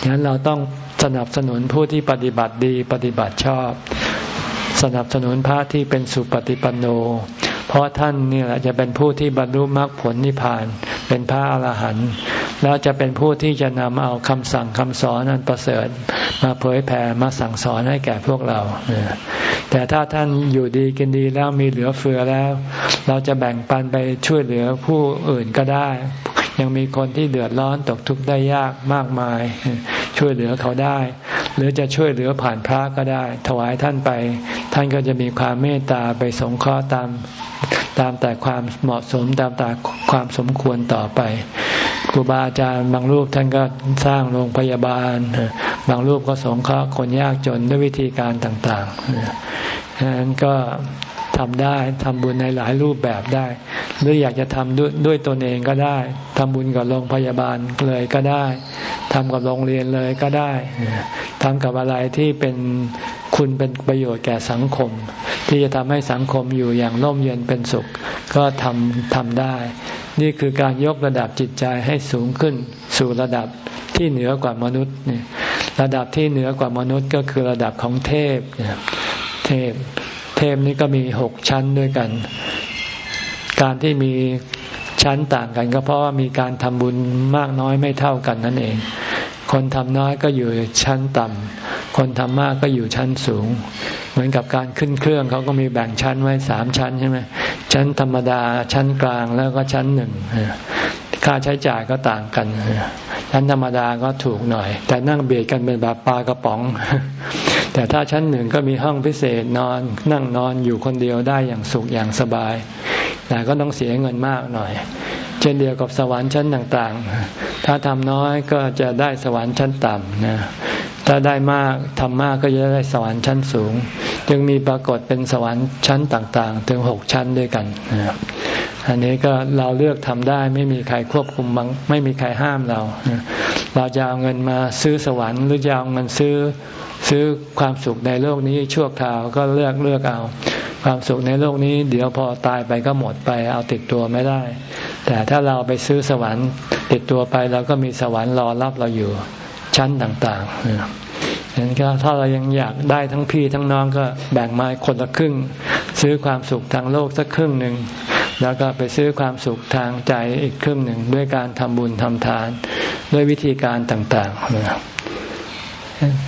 ฉะนั้นเราต้องสนับสนุนผู้ที่ปฏิบัติดีปฏิบัติชอบ สนับสนุนพระที่เป็นสุปฏิปันโน เพราะท่านนี่แหละจะเป็นผู้ที่บรรลุมรรคผลนิพพาน เป็นพระอรหันต์แล้วจะเป็นผู้ที่จะนำเอาคำสั่งคำสอนนั้นประเสริฐ มาเผยแผ่มาสั่งสอนให้แก่พวกเรา แต่ถ้าท่านอยู่ดีกินดีแล้วมีเหลือเฟือแล้ว เราจะแบ่งปันไปช่วยเหลือผู้อื่นก็ได้ ยังมีคนที่เดือดร้อนตกทุกข์ได้ยากมากมาย ช่วยเหลือเขาได้ หรือจะช่วยเหลือผ่านพระก็ได้ ถวายท่านไป ท่านก็จะมีความเมตตาไปสงเคราะห์ตามตามแต่ความเหมาะสมตามแต่ความสมควรต่อไปครูบาอาจารย์บางรูปท่านก็สร้างโรงพยาบาล บางรูปก็สงเคราะห์คนยากจนด้วยวิธีการต่างๆ ดังนั้นก็ทำได้ทำบุญในหลายรูปแบบได้ หรืออยากจะทำด้วยด้วยตนเองก็ได้ทำบุญกับโรงพยาบาลเลยก็ได้ทำกับโรงเรียนเลยก็ได้ทำกับอะไรที่เป็นคุณเป็นประโยชน์แก่สังคม ที่จะทำให้สังคมอยู่อย่างร่มเย็นเป็นสุข ก็ทำทำได้ นี่คือการยกระดับจิตใจให้สูงขึ้นสู่ระดับที่เหนือกว่ามนุษย์นี่ระดับที่เหนือกว่ามนุษย์ก็คือระดับของเทพ เทพ เทพนี้ก็มีหกชั้นด้วยกัน การที่มีชั้นต่างกัน ก็เพราะว่ามีการทำบุญมากน้อยไม่เท่ากันนั่นเอง คนทำน้อยก็อยู่ชั้นต่ำคนทำมากก็อยู่ชั้นสูง เหมือนกับการขึ้นเครื่องเขาก็มีแบ่งชั้นไว้สามชั้นใช่ไหมชั้นธรรมดาชั้นกลางแล้วก็ชั้นหนึ่งค่าใช้จ่ายก็ต่างกัน ชั้นธรรมดาก็ถูกหน่อย แต่นั่งเบียดกันเป็นแบบปลากระป๋อง แต่ถ้าชั้นหนึ่งก็มีห้องพิเศษนอน นั่งนอนอยู่คนเดียวได้อย่างสุขอย่างสบาย แต่ก็ต้องเสียเงินมากหน่อยจช่นเดียวกับสวรรค์ชั้นต่างๆ ถ้าทำน้อยก็จะได้สวรรค์ชั้นต่ำนะถ้าได้มากทำมากก็จะได้สวรรค์ชั้นสูง จึงมีปรากฏเป็นสวรรค์ชั้นต่างๆ ถึงหกชั้นด้วยกันนะอันนี้ก็เราเลือกทำได้ไม่มีใครควบคุมบังไม่มีใครห้ามเรา เราจะเอาเงินมาซื้อสวรรค์ หรือจะเอาเงินซื้อซื้อความสุขในโลกนี้ชั่วคราวก็เลือกเลือกเอา ความสุขในโลกนี้ เดี๋ยวพอตายไปก็หมดไปเอาติดตัวไม่ได้ แต่ถ้าเราไปซื้อสวรรค์ ติดตัวไปเราก็มีสวรรค์รอรับเราอยู่ชั้นต่างๆ ฉะนั้นก็ถ้าเรายังอยากได้ทั้งพี่ทั้งน้องก็แบ่งมาคนละครึ่ง ซื้อความสุขทางโลกสักครึ่งหนึ่งแล้วก็ไปซื้อความสุขทางใจอีกครึ่งหนึ่งด้วยการทำบุญทำทาน ด้วยวิธีการต่างๆนะครับ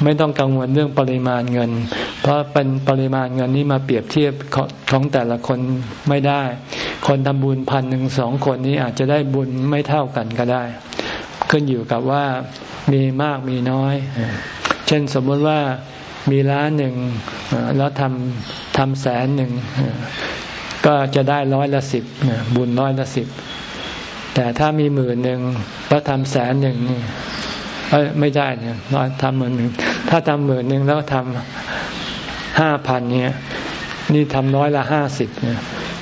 ไม่ต้องกังวลเรื่องปริมาณเงิน เพราะเป็นปริมาณเงินนี้มาเปรียบเทียบของแต่ละคนไม่ได้ คนทำบุญพันหนึ่งสองคนนี้อาจจะได้บุญไม่เท่ากันก็ได้ ขึ้นอยู่กับว่ามีมากมีน้อย เช่นสมมติว่ามีล้านหนึ่งแล้วทำทำแสนหนึ่งก็จะได้ร้อยละสิบบุญร้อยละสิบแต่ถ้ามีหมื่นหนึ่งแล้วทำแสนหนึ่งเอ้ไม่ได้เนี่ยร้อยทำหมื่นหนึ่งถ้าทำหมื่นหนึ่งแล้วทำห้าพันเนี่ยนี่ทำร้อยละห้าสิบเนี่ย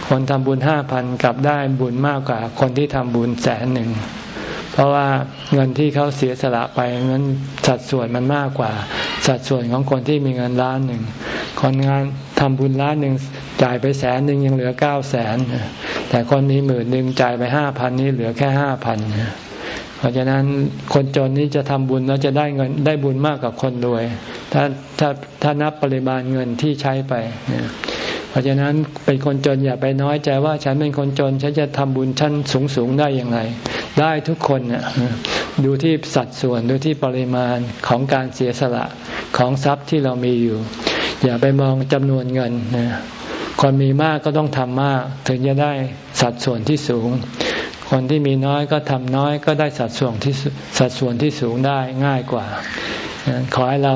คนทำบุญห้าพันกลับได้บุญมากกว่า คนที่ทำบุญแสนหนึ่ง เพราะว่าเงินที่เขาเสียสละไปเงินสัดส่วนมันมากกว่า สัดส่วนของคนที่มีเงินล้านหนึ่งคนงานทำบุญล้านหนึ่งจ่ายไปแสนหนึ่งยังเหลือเก้าแสนแต่คนนี้หมื่นหนึ่งจ่ายไปห้าพันนี้เหลือแค่ห้าพันเพราะฉะนั้นคนจนนี้จะทำบุญแล้วจะได้เงินได้บุญมากกว่าคนรวย ถ้าถ้าถ้านับปริมาณเงินที่ใช้ไปเพ ราะฉะนั้นเป็นคนจนอย่าไปน้อยใจว่าฉันเป็นคนจนฉันจะทำบุญชั้นสูงสูงได้อย่างไร ได้ทุกคนเนี่ยดูที่สัดส่วนดูที่ปริมาณของการเสียสละของทรัพย์ที่เรามีอยู่ อย่าไปมองจำนวนเงินนะคนมีมากก็ต้องทำมาก ถึงจะได้สัดส่วนที่สูง คนที่มีน้อยก็ทำน้อยก็ได้สัดส่วนที่สัดส่วนที่สูงได้ง่ายกว่าขอให้เรา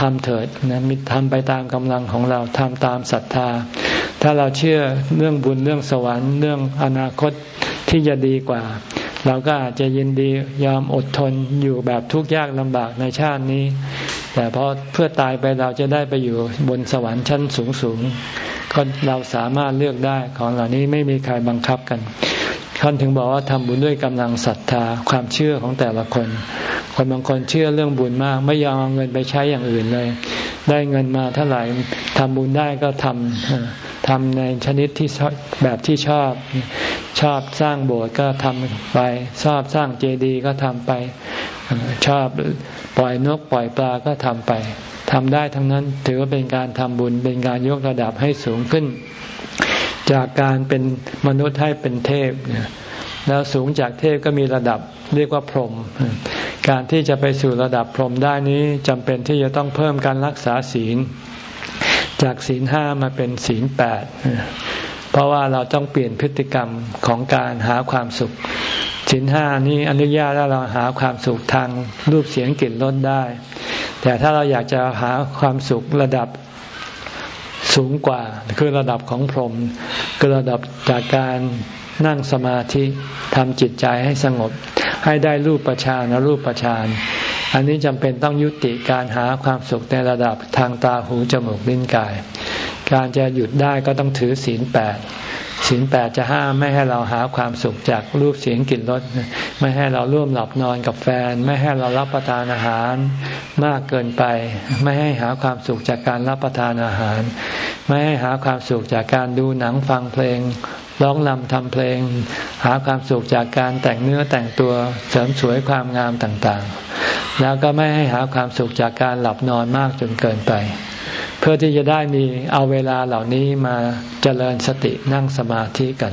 ทำเถิดนะมิทำไปตามกำลังของเราทำตามศรัทธา ถ้าเราเชื่อเรื่องบุญเรื่องสวรรค์เรื่องอนาคตที่จะดีกว่า เราก็อาจจะยินดียอมอดทนอยู่แบบทุกข์ยากลำบากในชาตินี้ แต่พอเพื่อตายไปเราจะได้ไปอยู่บนสวรรค์ชั้นสูงสูงก็เราสามารถเลือกได้ของเหล่านี้ไม่มีใครบังคับกัน ท่านถึงบอกว่าทำบุญด้วยกำลังศรัทธาความเชื่อของแต่ละคน คนบางคนเชื่อเรื่องบุญมาก ไม่ยอมเอาเงินไปใช้อย่างอื่นเลย ได้เงินมาเท่าไหร่ทำบุญได้ก็ทำทำในชนิดที่แบบที่ชอบชอบสร้างโบสถ์ก็ทำไป ชอบสร้างเจดีย์ก็ทำไป ชอบปล่อยนกปล่อยปลาก็ทำไปทำได้ทั้งนั้นถือว่าเป็นการทำบุญเป็นการยกระดับให้สูงขึ้น จากการเป็นมนุษย์ให้เป็นเทพแล้วสูงจากเทพก็มีระดับเรียกว่าพรหมการที่จะไปสู่ระดับพรหมได้นี้จำเป็นที่จะต้องเพิ่มการรักษาศีล จากศีลห้ามาเป็นศีลแปดเพราะว่าเราต้องเปลี่ยนพฤติกรรมของการหาความสุขศีลห้านี้อนุญาตให้เราหาความสุขทางรูปเสียงกลิ่นรสได้ แต่ถ้าเราอยากจะหาความสุขระดับ สูงกว่าคือระดับของพรหมคือระดับจากการนั่งสมาธิทำจิตใจให้สงบ ให้ได้รูปประชานรูปประชานอันนี้จำเป็นต้องยุติการหาความสุขในระดับทางตาหูจมูกลิ้นกาย การจะหยุดได้ก็ต้องถือศีลแปด ศีลแปดจะห้ามไม่ให้เราหาความสุขจากรูปเสียงกลิ่นรสไม่ให้เราร่วมหลับนอนกับแฟน ไม่ให้เรารับประทานอาหารมากเกินไป ไม่ให้หาความสุขจากการรับประทานอาหาร ไม่ให้หาความสุขจากการดูหนังฟังเพลงร้องลำทำเพลง หาความสุขจากการแต่งเนื้อแต่งตัวเสริมสวยความงามต่างๆ แล้วก็ไม่ให้หาความสุขจากการหลับนอนมากจนเกินไป พื่อที่จะได้มีเอาเวลาเหล่านี้มาเจริญสตินั่งสมาธิกัน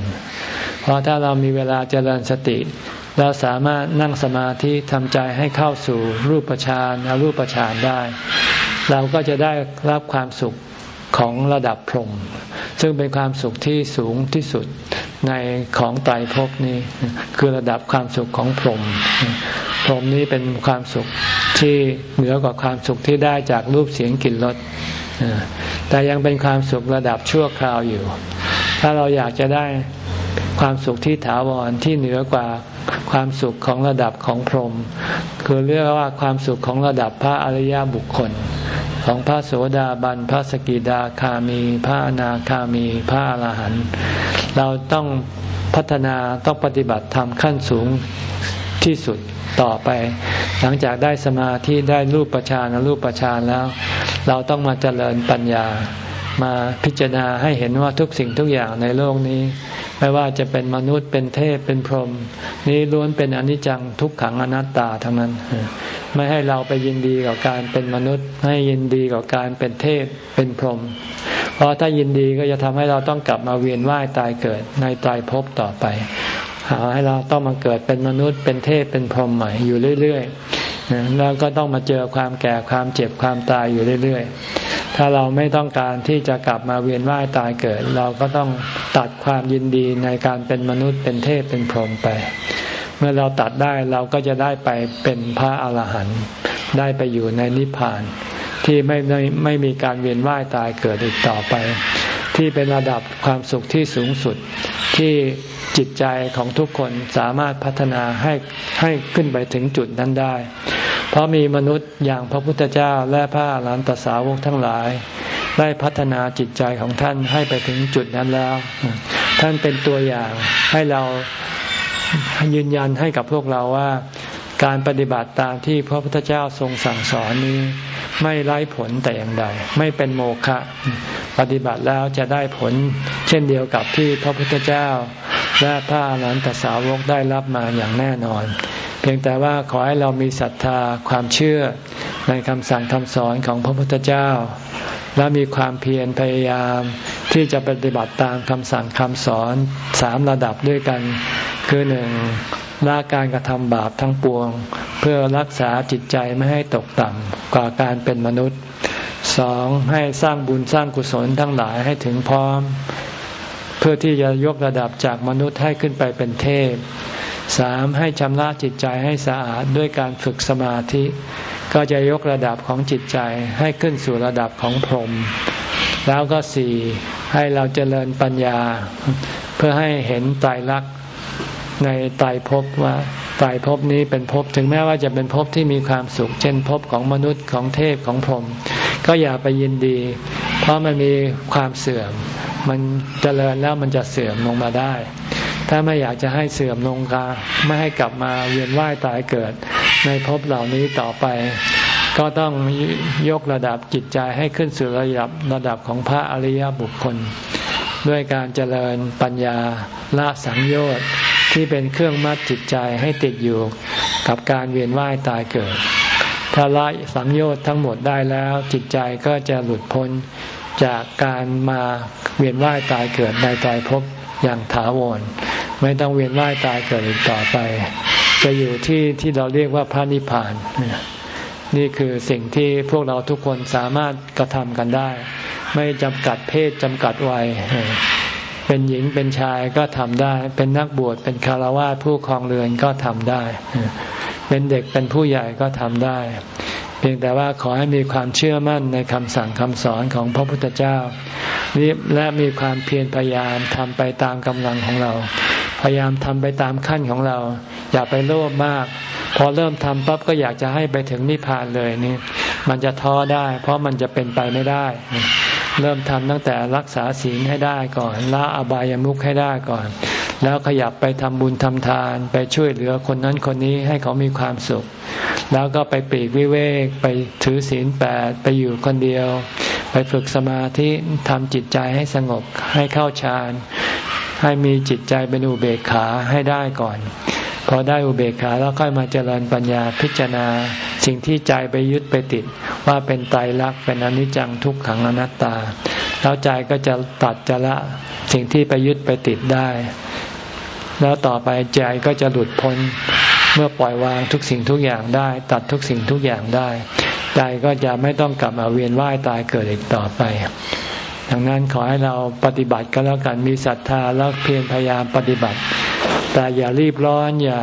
เพราะถ้าเรามีเวลาเจริญสติ เราสามารถนั่งสมาธิทำใจให้เข้าสู่รูปฌานอรูปฌานได้ เราก็จะได้รับความสุขของระดับพรหมซึ่งเป็นความสุขที่สูงที่สุดในของไตรภพนี้ คือระดับความสุขของพรหมพรหมนี้เป็นความสุขที่เหนือกว่าความสุขที่ได้จากรูปเสียงกลิ่นรส แต่ยังเป็นความสุขระดับชั่วคราวอยู่ ถ้าเราอยากจะได้ความสุขที่ถาวรที่เหนือกว่าความสุขของระดับของพรหมคือเรียกว่าความสุขของระดับพระอริยบุคคล ของพระโสดาบันพระสกิดาคามี พระอนาคามี พระอรหันต์เราต้องพัฒนาต้องปฏิบัติธรรมขั้นสูงที่สุดต่อไป หลังจากได้สมาธิได้รูปประชานรูปประชานแล้ว เราต้องมาเจริญปัญญา มาพิจารณาให้เห็นว่าทุกสิ่งทุกอย่างในโลกนี้ ไม่ว่าจะเป็นมนุษย์เป็นเทพเป็นพรหมนี้ล้วนเป็นอนิจจังทุกขังอนัตตาทั้งนั้น ไม่ให้เราไปยินดีกับการเป็นมนุษย์ ให้ยินดีกับการเป็นเทพเป็นพรหมเพราะถ้ายินดีก็จะทำให้เราต้องกลับมาเวียนว่ายตายเกิดในตายภพต่อไปหาให้เราต้องมาเกิดเป็นมนุษย์เป็นเทพเป็นพรหมใหม่อยู่เรื่อย ๆ แล้วก็ต้องมาเจอความแก่ความเจ็บความตายอยู่เรื่อยๆ ถ้าเราไม่ต้องการที่จะกลับมาเวียนว่ายตายเกิด เราก็ต้องตัดความยินดีในการเป็นมนุษย์เป็นเทพเป็นพรหมไป เมื่อเราตัดได้เราก็จะได้ไปเป็นพระอาหารหันต์ได้ไปอยู่ในนิพพานที่ไม่ไม่ไม่มีการเวียนว่ายตายเกิดอีกต่อไป ที่เป็นระดับความสุขที่สูงสุดที่จิตใจของทุกคนสามารถพัฒนาให้ให้ขึ้นไปถึงจุดนั้นได้ เพราะมีมนุษย์อย่างพระพุทธเจ้าและพระอรหันตสาวกทั้งหลาย ได้พัฒนาจิตใจของท่านให้ไปถึงจุดนั้นแล้ว ท่านเป็นตัวอย่างให้เรายืนยันให้กับพวกเราว่า การปฏิบัติตามที่พระพุทธเจ้าทรงสั่งสอนนี้ ไม่ไร้ผลแต่อย่างใด ไม่เป็นโมฆะปฏิบัติแล้วจะได้ผล เช่นเดียวกับที่พระพุทธเจ้า และพระอรหันตสาวกได้รับมาอย่างแน่นอน เพียงแต่ว่าขอให้เรามีศรัทธาความเชื่อในคำสั่งคำสอนของพระพุทธเจ้า และมีความเพียรพยายามที่จะปฏิบัติตามคำสั่งคำสอนสามระดับด้วยกัน คือหนึ่งละการกระทำบาปทั้งปวง เพื่อรักษาจิตใจไม่ให้ตกต่ำกว่าการเป็นมนุษย์สองให้สร้างบุญสร้างกุศลทั้งหลายให้ถึงพร้อม เพื่อที่จะยกระดับจากมนุษย์ให้ขึ้นไปเป็นเทพสามให้ชำระจิตใจให้สะอาดด้วยการฝึกสมาธิ ก็จะยกระดับของจิตใจให้ขึ้นสู่ระดับของพรหมแล้วก็สี่ให้เราเจริญปัญญา เพื่อให้เห็นไตรลักษณ์ ในตายภพว่าตายภพนี้เป็นภพถึงแม้ว่าจะเป็นภพที่มีความสุข เช่นภพของมนุษย์ของเทพของพรหมก็อย่าไปยินดี เพราะมันมีความเสื่อม มันเจริญแล้วมันจะเสื่อมลงมาได้ ถ้าไม่อยากจะให้เสื่อมลงกาไม่ให้กลับมาเวียนว่ายตายเกิด ในภพเหล่านี้ต่อไป ก็ต้องยกระดับจิตใจให้ขึ้นสู่ระดับระดับของพระอริยบุคคล ด้วยการเจริญปัญญาละสังโยชน์ ที่เป็นเครื่องมัดจิตใจให้ติดอยู่กับการเวียนว่ายตายเกิด ถ้าละสังโยชน์ทั้งหมดได้แล้วจิตใจก็จะหลุดพ้นจากการมาเวียนว่ายตายเกิดในตายภพอย่างถาวร ไม่ต้องเวียนว่ายตายเกิดอีกต่อไป จะอยู่ที่ที่เราเรียกว่าพระนิพพาน นี่คือสิ่งที่พวกเราทุกคนสามารถกระทำกันได้ ไม่จำกัดเพศจำกัดวัย เป็นหญิงเป็นชายก็ทำได้ เป็นนักบวชเป็นคารวะผู้ครองเรือนก็ทำได้ เป็นเด็กเป็นผู้ใหญ่ก็ทำได้ เพียงแต่ว่าขอให้มีความเชื่อมั่นในคำสั่งคำสอนของพระพุทธเจ้าและมีความเพียรพยายามทำไปตามกำลังของเรา พยายามทำไปตามขั้นของเรา อย่าไปโลภมาก พอเริ่มทำปั๊บก็อยากจะให้ไปถึงนิพพานเลยนี่มันจะท้อได้ เพราะมันจะเป็นไปไม่ได้ เริ่มทำตั้งแต่รักษาศีลให้ได้ก่อนละอบายามุขให้ได้ก่อน แล้วขยับไปทำบุญทำทาน ไปช่วยเหลือคนนั้นคนนี้ให้เขามีความสุข แล้วก็ไปปีกวิเวกไปถือศีลแปดไปอยู่คนเดียว ไปฝึกสมาธิทำจิตใจให้สงบให้เข้าฌานให้มีจิตใจเป็นอุเบกขาให้ได้ก่อน พอได้อุเบกขาแล้วค่อยมาเจริญปัญญาพิจารณา สิ่งที่ใจไปยึดไปติดว่าเป็นไตรลักษณ์เป็นอนิจจังทุกขังอนัตตา แล้วใจก็จะตัดจะละสิ่งที่ไปยึดไปติดได้ แล้วต่อไปใจก็จะหลุดพ้นเมื่อปล่อยวางทุกสิ่งทุกอย่างได้ ตัดทุกสิ่งทุกอย่างได้ ใจก็จะไม่ต้องกลับมาเวียนว่ายตายเกิดอีกต่อไป ดังนั้นขอให้เราปฏิบัติก็แล้วกันมีศรัทธาแล้วเพียรพยายามปฏิบัติ แต่อย่ารีบร้อนอย่า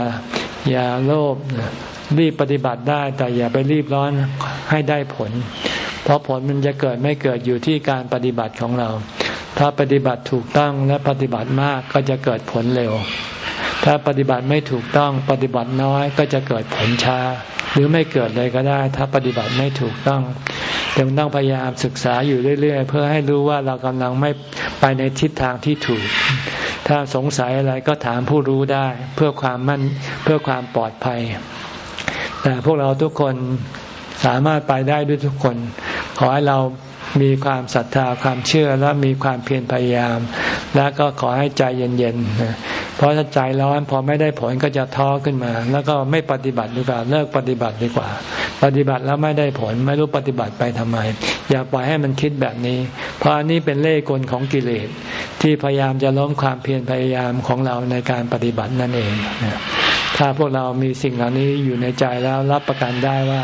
อย่าโลภ รีบปฏิบัติได้ แต่อย่าไปรีบร้อนให้ได้ผล เพราะผลมันจะเกิดไม่เกิดอยู่ที่การปฏิบัติของเรา ถ้าปฏิบัติถูกต้องและปฏิบัติมากก็จะเกิดผลเร็ว ถ้าปฏิบัติไม่ถูกต้องปฏิบัติน้อยก็จะเกิดผลช้า หรือไม่เกิดเลยก็ได้ ถ้าปฏิบัติไม่ถูกต้องจึงต้องพยายามศึกษาอยู่เรื่อย ๆ เพื่อให้รู้ว่าเรากำลังไม่ไปในทิศทางที่ถูก ถ้าสงสัยอะไรก็ถามผู้รู้ได้ เพื่อความมั่นเพื่อความปลอดภัย แต่พวกเราทุกคนสามารถไปได้ด้วยทุกคน ขอให้เรามีความศรัทธาความเชื่อและมีความเพียรพยายาม แล้วก็ขอให้ใจเย็นๆ เพราะถ้าใจร้อนพอไม่ได้ผลก็จะท้อขึ้นมา แล้วก็ไม่ปฏิบัติดีกว่าเลิกปฏิบัติดีกว่า ปฏิบัติแล้วไม่ได้ผลไม่รู้ปฏิบัติไปทำไม อย่าปล่อยให้มันคิดแบบนี้ เพราะอันนี้เป็นเล่ห์กลของกิเลสที่พยายามจะล้มความเพียรพยายามของเราในการปฏิบัตินั่นเอง ถ้าพวกเรามีสิ่งเหล่านี้อยู่ในใจแล้วรับประกันได้ว่า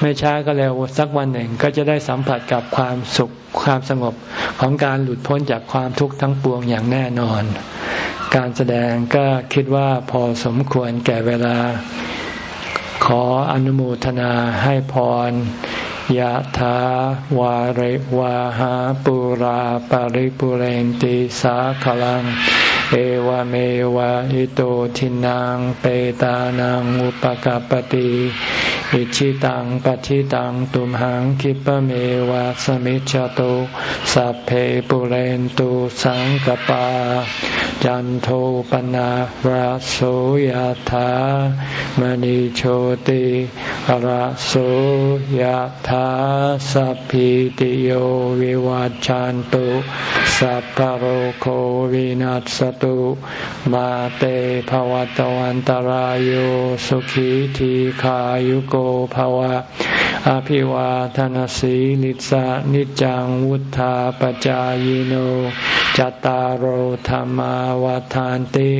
ไม่ช้าก็เร็วสักวันหนึ่งก็จะได้สัมผัสกับความสุขความสงบของการหลุดพ้นจากความทุกข์ทั้งปวงอย่างแน่นอน การแสดงก็คิดว่าพอสมควรแก่เวลา ขออนุโมทนาให้พรยะถาวาริวาหาปุราปาริปุเรนติสาขลัง เอวเมวะอิโตทินังเปตานังอุปกปติอิจฉิตังปัตถิตังตุมหัง ขิปปะเมวะสมิชฌตุสัพเพปูเรนตุสังกัปปา จันโทปัณณรโสยถามณิโชติรโสยถาสัพพีติโยวิวัชชันตุสัพพโรโควินัสสตุมาเตภวตวันตารโยสุขีทีขายุโกภวะ อภิวาทนสีลิสานิจังวุธาปจายโนจตารโหธรรมวาทานติ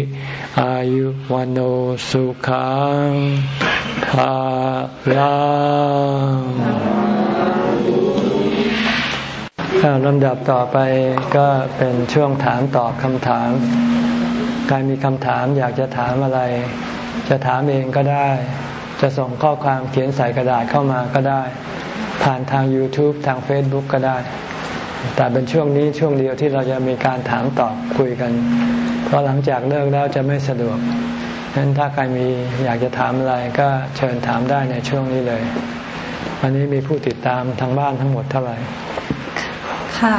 อายุวันโอสุขังภาลัง ลำดับต่อไปก็เป็นช่วงถามตอบคำถาม ใครมีคำถามอยากจะถามอะไร จะถามเองก็ได้ จะส่งข้อความเขียนใส่กระดาษเข้ามาก็ได้ ผ่านทาง YouTube ทาง Facebook ก็ได้ แต่เป็นช่วงนี้ช่วงเดียวที่เราจะมีการถามตอบคุยกัน เพราะหลังจากเลิกแล้วจะไม่สะดวกฉะนั้นถ้าใครมีอยากจะถามอะไรก็เชิญถามได้ในช่วงนี้เลย วันนี้มีผู้ติดตามทางบ้านทั้งหมดเท่าไหร่ ค่ะ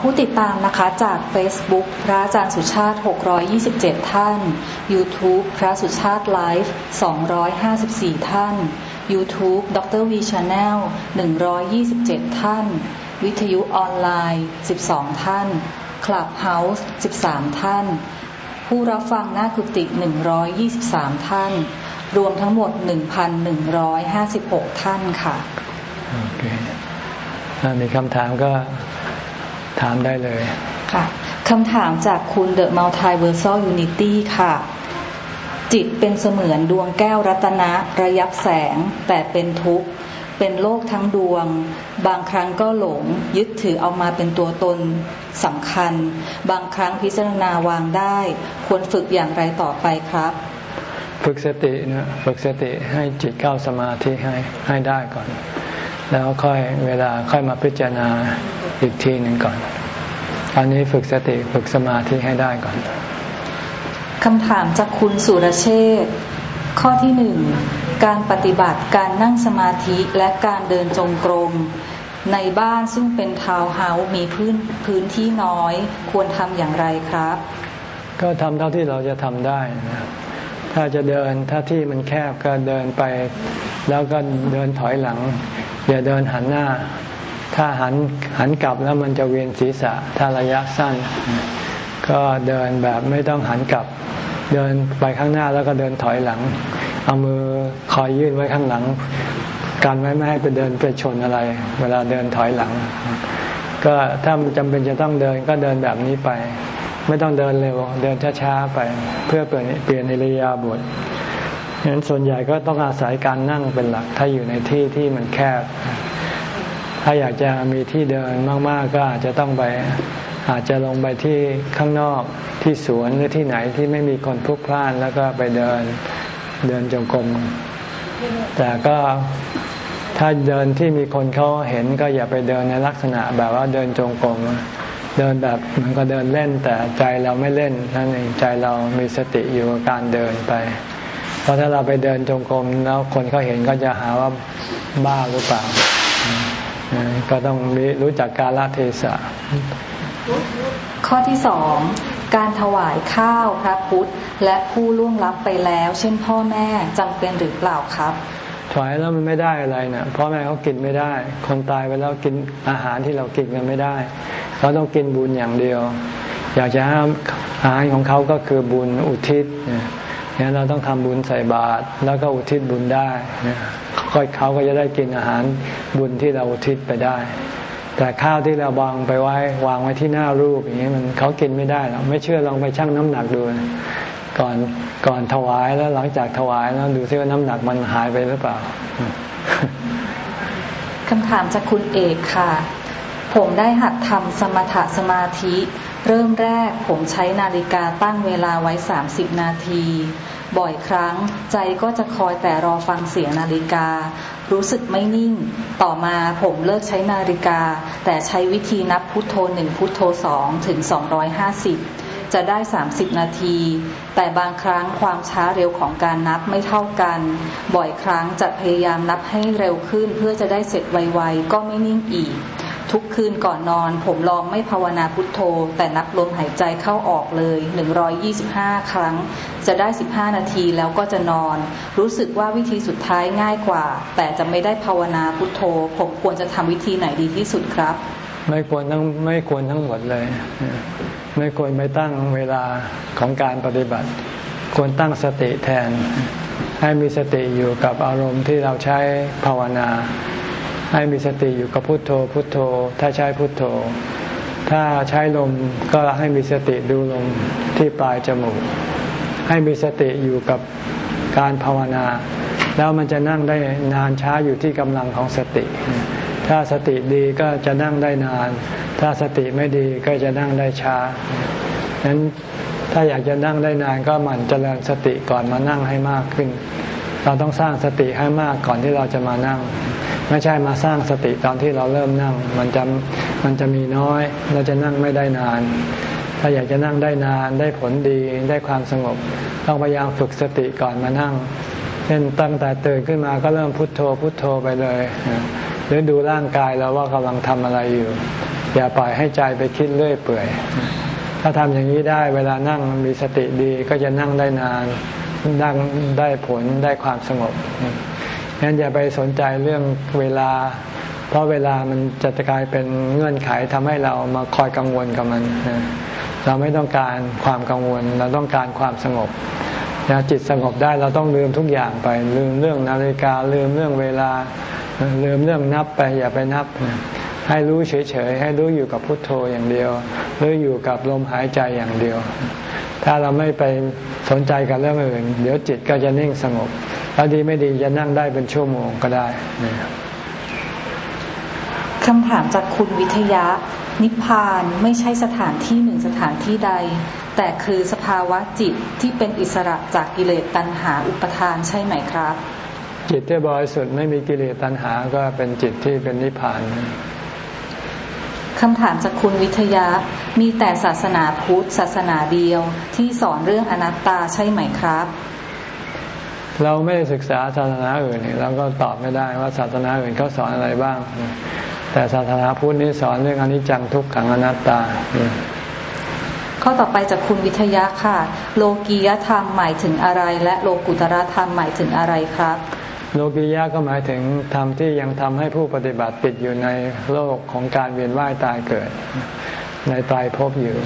ผู้ติดตามนะคะจาก Facebook พระอาจารย์สุชาติ 627 ท่าน YouTube พระสุชาติไลฟ์254 ท่าน YouTube ดร V Channel 127 ท่าน วิทยุออนไลน์ 12 ท่าน Clubhouse 13 ท่าน ผู้รับฟังหน้ากุฏิ123 ท่าน รวมทั้งหมด 1,156 ท่านค่ะโอเค มีคำถามก็ถามได้เลย ค่ะคำถามจากคุณ The Multiversal Unity ค่ะ จิตเป็นเสมือนดวงแก้วรัตนะระยับแสงแต่เป็นทุกข์ เป็นโลกทั้งดวง บางครั้งก็หลง ยึดถือเอามาเป็นตัวตนสำคัญ บางครั้งพิจารณาวางได้ ควรฝึกอย่างไรต่อไปครับ ฝึกสตินะฝึกสติให้จิตเข้าสมาธิให้ให้ได้ก่อน แล้วค่อยเวลาค่อยมาพิจารณาอีกทีหนึ่งก่อนอันนี้ฝึกสติฝึกสมาธิให้ได้ก่อนคำถามจากคุณสุรเชษข้อที่หนึ่งการปฏิบัติการนั่งสมาธิและการเดินจงกรมในบ้านซึ่งเป็นทาวน์เฮาส์มีพื้นพื้นที่น้อย ควรทำอย่างไรครับ ก็ทำเท่าที่เราจะทำได้นะถ้าจะเดินถ้าที่มันแคบก็เดินไป แล้วก็เดินถอยหลัง อย่าเดินหันหน้า ถ้าหันหันกลับแล้วมันจะเวียนศีรษะถ้าระยะสั้น ก็เดินแบบไม่ต้องหันกลับ เดินไปข้างหน้าแล้วก็เดินถอยหลัง เอามือคอยยื่นไว้ข้างหลังการไว้ไม่ให้ไปเดินไปชนอะไร เวลาเดินถอยหลัง ก็ถ้ามันจำเป็นจะต้องเดินก็เดินแบบนี้ไป ไม่ต้องเดินเร็ว เดินช้าๆไป เพื่อเปลี่ยนเปลี่ยนอิริยาบถ ฉะนั้นส่วนใหญ่ก็ต้องอาศัยการนั่งเป็นหลัก ถ้าอยู่ในที่ที่มันแคบ ถ้าอยากจะมีที่เดินมาก ๆ ก็อาจจะต้องไปอาจจะลงไปที่ข้างนอกที่สวนหรือที่ไหนที่ไม่มีคนพลุกพล่านแล้วก็ไปเดินเดินจงกรมแต่ก็ถ้าเดินที่มีคนเขาเห็นก็อย่าไปเดินในลักษณะแบบว่าเดินจงกรมเดินแบบมันก็เดินเล่นแต่ใจเราไม่เล่นนั่นเองใจเรามีสติอยู่กับการเดินไป ราะถ้าเราไปเดินจงกรมแล้วคนเขาเห็นก็จะหาว่าบ้าหรือเปล่า ก็ต้องรู้จักกาลเทศะ ข้อที่สองการถวายข้าวพระพุทธ และผู้ล่วงลับไปแล้ว เช่นพ่อแม่จำเป็นหรือเปล่าครับถวายแล้วมันไม่ได้อะไรนะพ่อแม่เขากินไม่ได้ คนตายไปแล้วกินอาหารที่เรากินกันไม่ได้ เราต้องกินบุญอย่างเดียว อยากจะห้ามอาหารของเขาก็คือบุญอุทิศ เนี่ยเราต้องทำบุญใส่บาตรแล้วก็อุทิศบุญได้ก็เขาก็จะได้กินอาหารบุญที่เราอุทิศไปได้ แต่ข้าวที่เราวางไปไว้ วางไว้ที่หน้ารูปอย่างนี้มันเขากินไม่ได้หรอกไม่เชื่อลองไปชั่งน้ำหนักดูก่อนก่อนถวายแล้วหลังจากถวายแล้วดูซิว่าน้ำหนักมันหายไปหรือเปล่าคำถามจากคุณเอกค่ะ ผมได้หัดทำสมถะสมาธิ เริ่มแรกผมใช้นาฬิกาตั้งเวลาไว้สามสิบนาที บ่อยครั้งใจก็จะคอยแต่รอฟังเสียงนาฬิกา รู้สึกไม่นิ่ง ต่อมาผมเลิกใช้นาฬิกา แต่ใช้วิธีนับพุทโธหนึ่งพุทโธสองถึงสองร้อยห้าสิบจะได้ 30 นาที แต่บางครั้งความช้าเร็วของการนับไม่เท่ากัน บ่อยครั้งจะพยายามนับให้เร็วขึ้นเพื่อจะได้เสร็จไวๆ ก็ไม่นิ่งอีก ทุกคืนก่อนนอน ผมลองไม่ภาวนาพุทโธ แต่นับลมหายใจเข้าออกเลย 125 ครั้ง จะได้ 15 นาทีแล้วก็จะนอน รู้สึกว่าวิธีสุดท้ายง่ายกว่า แต่จะไม่ได้ภาวนาพุทโธ ผมควรจะทำวิธีไหนดีที่สุดครับ ไม่ควรทั้งไม่ควรทั้งหมดเลย ไม่ควรไปตั้งเวลาของการปฏิบัติ ควรตั้งสติแทน ให้มีสติอยู่กับอารมณ์ที่เราใช้ภาวนา ให้มีสติอยู่กับพุทโธ พุทโธ ถ้าใช้พุทโธ ถ้าใช้ลมก็ให้มีสติดูลมที่ปลายจมูก ให้มีสติอยู่กับการภาวนา แล้วมันจะนั่งได้นานช้าอยู่ที่กำลังของสติ ถ้าสติดีก็จะนั่งได้นาน ถ้าสติไม่ดีก็จะนั่งได้ช้าฉะนั้นถ้าอยากจะนั่งได้นานก็หมั่นเจริญสติก่อนมานั่งให้มากขึ้น เราต้องสร้างสติให้มากก่อนที่เราจะมานั่ง ไม่ใช่มาสร้างสติตอนที่เราเริ่มนั่ง มันจะมันจะมีน้อย เราจะนั่งไม่ได้นาน ถ้าอยากจะนั่งได้นานได้ผลดีได้ความสงบ ต้องพยายามฝึกสติก่อนมานั่งเช่นตั้งแต่ตื่นขึ้นมาก็เริ่มพุทโธพุทโธไปเลย หรือดูร่างกายแล้วว่ากำลังทำอะไรอยู่ อย่าปล่อยให้ใจไปคิดเรื่อยเปื่อย ถ้าทำอย่างนี้ได้เวลานั่งมีสติดีก็จะนั่งได้นานนั่งได้ผลได้ความสงบ งั้นอย่าไปสนใจเรื่องเวลา เพราะเวลามันจะกลายเป็นเงื่อนไขทำให้เรามาคอยกังวลกับมัน เราไม่ต้องการความกังวล เราต้องการความสงบจิตสงบได้เราต้องลืมทุกอย่างไป ลืมเรื่องนาฬิกาลืมเรื่องเวลา ลืมเรื่องนับไปอย่าไปนับ ให้รู้เฉยๆให้รู้อยู่กับพุทโธอย่างเดียวหรืออยู่กับลมหายใจอย่างเดียว ถ้าเราไม่ไปสนใจกับเรื่องอื่น เดี๋ยวจิตก็จะนิ่งสงบ ถ้าดีไม่ดีจะนั่งได้เป็นชั่วโมงก็ได้คำถามจากคุณวิทยานิพพานไม่ใช่สถานที่หนึ่งสถานที่ใด แต่คือสภาวะจิตที่เป็นอิสระจากกิเลสตัณหาอุปทานใช่ไหมครับ จิตที่บริสุทธิ์ไม่มีกิเลสตัณหาก็เป็นจิตที่เป็นนิพพานคำถามจากคุณวิทยามีแต่ศาสนาพุทธศาสนาเดียวที่สอนเรื่องอนัตตาใช่ไหมครับ เราไม่ได้ศึกษาศาสนาอื่นเราก็ตอบไม่ได้ว่าศาสนาอื่นเขาสอนอะไรบ้าง แต่ศาสนาพุทธนี้สอนเรื่องอนิจจังทุกขังอนัตตาข้อต่อไปจากคุณวิทยาค่ะ โลกียธรรมหมายถึงอะไร และโลกุตระธรรมหมายถึงอะไรครับ โลกียะก็หมายถึงธรรมที่ยังทำให้ผู้ปฏิบัติติดอยู่ในโลกของการเวียนว่ายตายเกิด ในตายพบอยู่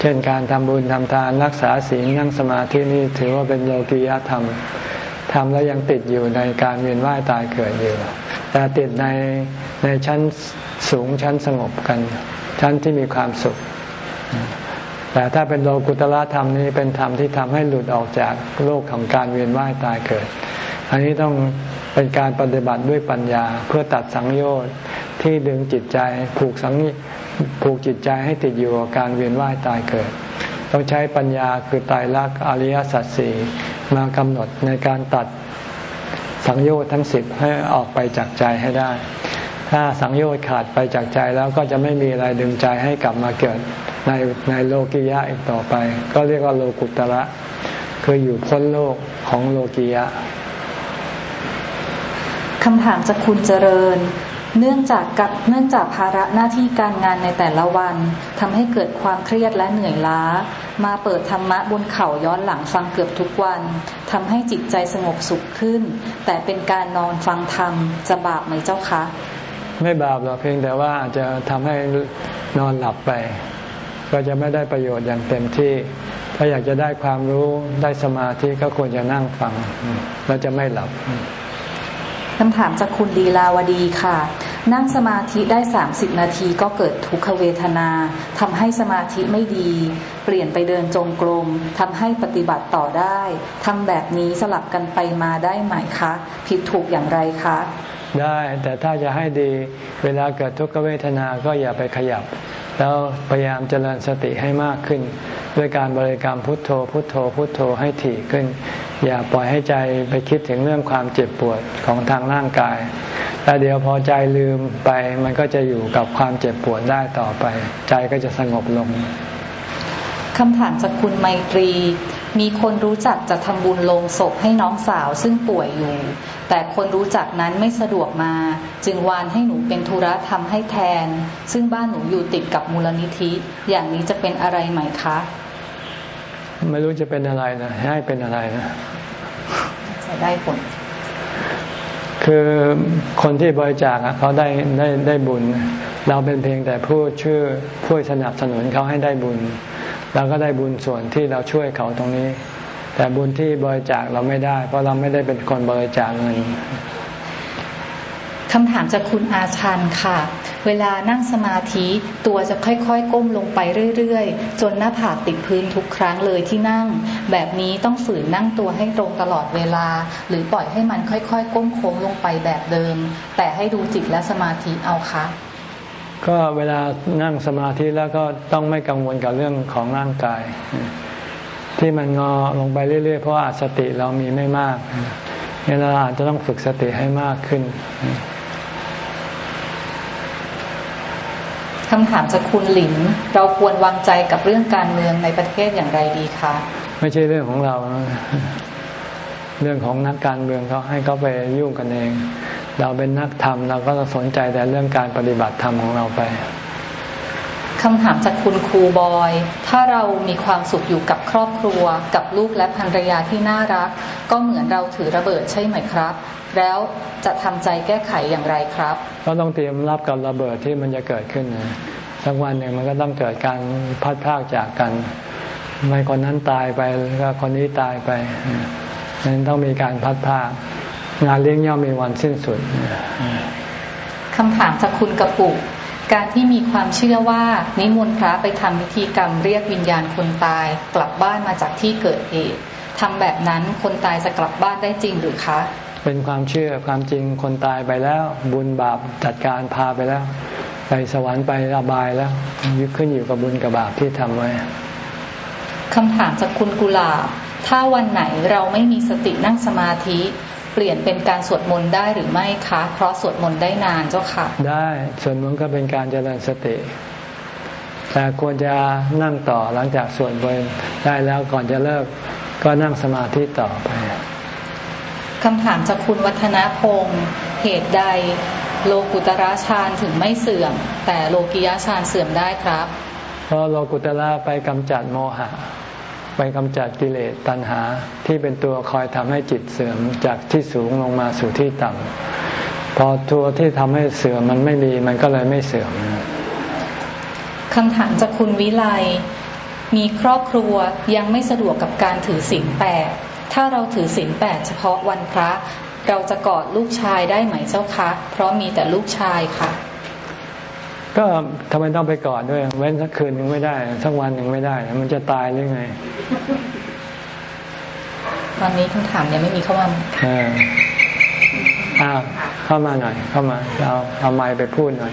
เช่นการทำบุญทำทานรักษาศีลนั่งสมาธินี่ถือว่าเป็นโลกียธรรม ทำแล้วยังติดอยู่ในการเวียนว่ายตายเกิดอยู่ แต่ติดในในชั้นสูงชั้นสงบกัน ชั้นที่มีความสุข แต่ถ้าเป็นโลกุตละธรรมนี้เป็นธรรมที่ทำให้หลุดออกจากโลกของการเวียนว่ายตายเกิด อันนี้ต้องเป็นการปฏิบัติด้วยปัญญาเพื่อตัดสังโยชน์ที่ดึงจิตใจผูกสังผูกจิตใจให้ติดอยู่กับการเวียนว่ายตายเกิด ต้องใช้ปัญญาคือตายรักอริยสัจสี่ มากำหนดในการตัดสังโยชน์ทั้งสิบให้ออกไปจากใจให้ได้ ถ้าสังโยชน์ขาดไปจากใจแล้วก็จะไม่มีอะไรดึงใจให้กลับมาเกิดในในโลกิยะอีกต่อไป ก็เรียกว่าโลกุตระคืออยู่พ้นโลกของโลกิยะคำถามจากคุณเจริญ เนื่องจากกับเนื่องจากภาระหน้าที่การงานในแต่ละวันทำให้เกิดความเครียดและเหนื่อยล้า มาเปิดธรรมะบนเขาย้อนหลังฟังเกือบทุกวันทำให้จิตใจสงบสุขขึ้น แต่เป็นการนอนฟังธรรมจะบาปไหมเจ้าคะ ไม่บาปหรอกเพียงแต่ว่าอาจจะทำให้นอนหลับไป ก็จะไม่ได้ประโยชน์อย่างเต็มที่ ถ้าอยากจะได้ความรู้ได้สมาธิก็ควรจะนั่งฟังเราจะไม่หลับ คำถามจากคุณดีลาวดีค่ะ นั่งสมาธิได้สามสิบนาทีก็เกิดทุกขเวทนาทำให้สมาธิไม่ดี เปลี่ยนไปเดินจงกรมทำให้ปฏิบัติต่อได้ทำแบบนี้สลับกันไปมาได้ไหมคะ ผิดถูกอย่างไรคะ ได้ แต่ถ้าจะให้ดีเวลาเกิดทุกขเวทนาก็อย่าไปขยับ แล้วพยายามเจริญสติให้มากขึ้น ด้วยการบริกรรมพุทโธ พุทโธ พุทโธให้ถี่ขึ้น อย่าปล่อยให้ใจไปคิดถึงเรื่องความเจ็บปวดของทางร่างกายแต่เดี๋ยวพอใจลืมไป มันก็จะอยู่กับความเจ็บปวดได้ต่อไป ใจก็จะสงบลงคำถามจากคุณไมตรี มีคนรู้จักจะทำบุญลงศพให้น้องสาวซึ่งป่วยอยู่ แต่คนรู้จักนั้นไม่สะดวกมา จึงวานให้หนูเป็นธุระทำให้แทน ซึ่งบ้านหนูอยู่ติดกับมูลนิธิ อย่างนี้จะเป็นอะไรไหมคะ ไม่รู้จะเป็นอะไรนะ ให้เป็นอะไรนะจะได้ผล คือคนที่บริจาคเขาได้ได้ได้บุญ เราเป็นเพียงแต่ผู้ช่วยผู้สนับสนุนเขาให้ได้บุญ เราก็ได้บุญส่วนที่เราช่วยเขาตรงนี้ แต่บุญที่บริจาคเราไม่ได้ เพราะเราไม่ได้เป็นคนบริจาคเงินคำถามจากคุณอาชันค่ะ เวลานั่งสมาธิตัวจะค่อยๆ ก้มลงไปเรื่อยๆ จนหน้าผากติดพื้นทุกครั้งเลยที่นั่ง แบบนี้ต้องฝืนนั่งตัวให้ตรงตลอดเวลา หรือปล่อยให้มันค่อยๆ ก้มโค้งลงไปแบบเดิม แต่ให้ดูจิตและสมาธิเอาคะ ก็เวลานั่งสมาธิแล้วก็ต้องไม่กังวลกับเรื่องของร่างกาย ที่มันงอลงไปเรื่อย ๆ เพราะว่าสติเรามีไม่มากเนี่ยเราอาจจะต้องฝึกสติให้มากขึ้นคำถามจากคุณหลินเราควรวางใจกับเรื่องการเมืองในประเทศอย่างไรดีคะ ไม่ใช่เรื่องของเรา เรื่องของนักการเมืองเขาให้เขาไปยุ่งกันเอง เราเป็นนักธรรมเราก็สนใจแต่เรื่องการปฏิบัติธรรมของเราไปคำถามจากคุณครูบอย ถ้าเรามีความสุขอยู่กับครอบครัว กับลูกและภรรยาที่น่ารัก ก็เหมือนเราถือระเบิดใช่ไหมครับ แล้วจะทำใจแก้ไขอย่างไรครับ ก็ต้องเตรียมรับกับระเบิดที่มันจะเกิดขึ้นนะสักวันหนึ่งมันก็ต้องเกิดการพัดพากจากกันไม่คนนั้นตายไปแล้วก็คนนี้ตายไป นั้นต้องมีการพัดพากงานเลี้ยงย่อมมีวันสิ้นสุดคำถามจากคุณกระปุก การที่มีความเชื่อว่านิมนต์พระไปทำพิธีกรรมเรียกวิญญาณคนตายกลับบ้านมาจากที่เกิดเหตุทำแบบนั้นคนตายจะกลับบ้านได้จริงหรือคะ เป็นความเชื่อความจริงคนตายไปแล้ว บุญบาปจัดการพาไปแล้ว ไปสวรรค์ไประบายแล้วยึดขึ้นอยู่กับบุญกับบาปที่ทำไว้คำถามจากคุณกุลา ถ้าวันไหนเราไม่มีสตินั่งสมาธิ เปลี่ยนเป็นการสวดมนต์ได้หรือไม่คะ เพราะสวดมนต์ได้นานเจ้าค่ะ ได้สวดมนต์ก็เป็นการเจริญสติ แต่ควรจะนั่งต่อหลังจากสวดมนต์ได้แล้วก่อนจะเลิกก็นั่งสมาธิต่อไปคำถามจากคุณวัฒนพงศ์เหตุใด โลกุตระฌานถึงไม่เสื่อม แต่โลกิยาฌานเสื่อมได้ครับ เพราะโลกุตระไปกำจัดโมหะ ไปกำจัดกิเลสตัณหาที่เป็นตัวคอยทำให้จิตเสื่อมจากที่สูงลงมาสู่ที่ต่ำพอตัวที่ทำให้เสื่อมมันไม่มีมันก็เลยไม่เสื่อมคำถามจากคุณวิไลมีครอบครัวยังไม่สะดวกกับการถือศีลแปดถ้าเราถือศีลแปดเฉพาะวันพระ เราจะกอดลูกชายได้ไหมเจ้าคะ เพราะมีแต่ลูกชายค่ะ ก็ทำไมต้องไปกอดด้วย เว้นสักคืนหนึ่งไม่ได้ สักวันหนึ่งไม่ได้ มันจะตายหรือไง ตอนนี้คำถามยังไม่มีเข้ามาอ่าเข้ามาหน่อย เข้ามาเราเอาไม้ไปพูดหน่อย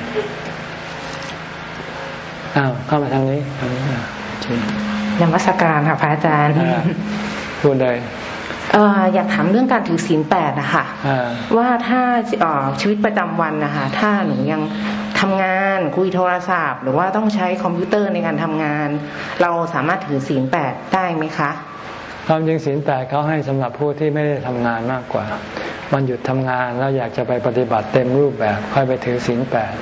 อ้าวเข้ามาทางนี้ทางนี้นมัสการค่ะพระอาจารย์พูดเลยอยากถามเรื่องการถือศีลแปดนะคะว่าถ้าชีวิตประจำวันนะคะถ้าหนูยัง ทำงานคุยโทรศัพท์ หรือว่าต้องใช้คอมพิวเตอร์ในการทำงาน เราสามารถถือศีลแปดได้ไหมคะความจริงศีลแปดเขาให้สำหรับผู้ที่ไม่ได้ทำงานมากกว่าวันหยุดทำงานแล้วอยากจะไปปฏิบัติเต็มรูปแบบค่อยไปถือศีลแปด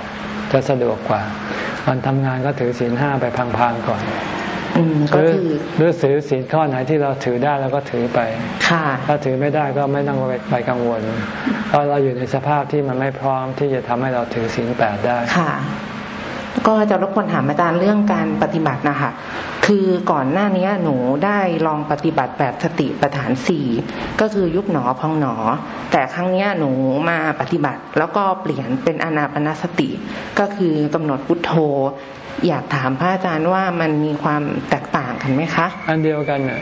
จะสะดวกกว่าวันทำงานก็ถือศีลห้าไปพังๆก่อน ก็คือหรือถือศีลข้อไหนที่เราถือได้แล้วก็ถือไปค่ะถ้าถือไม่ได้ก็ไม่ต้องไปกังวลเพราะเราอยู่ในสภาพที่มันไม่พร้อมที่จะทำให้เราถือศีลแปดได้ค่ะก็จะรบกวนถามอาจารย์เรื่องการปฏิบัตินะคะ คือก่อนหน้านี้หนูได้ลองปฏิบัติแบบสติปัฏฐานสี่ก็คือยุบหนอพองหนอ แต่ครั้งนี้หนูมาปฏิบัติแล้วก็เปลี่ยนเป็นอนาปนาสติ ก็คือกำหนดพุทโธ อยากถามพระอาจารย์ว่ามันมีความแตกต่างกันไหมคะ อันเดียวกันอะ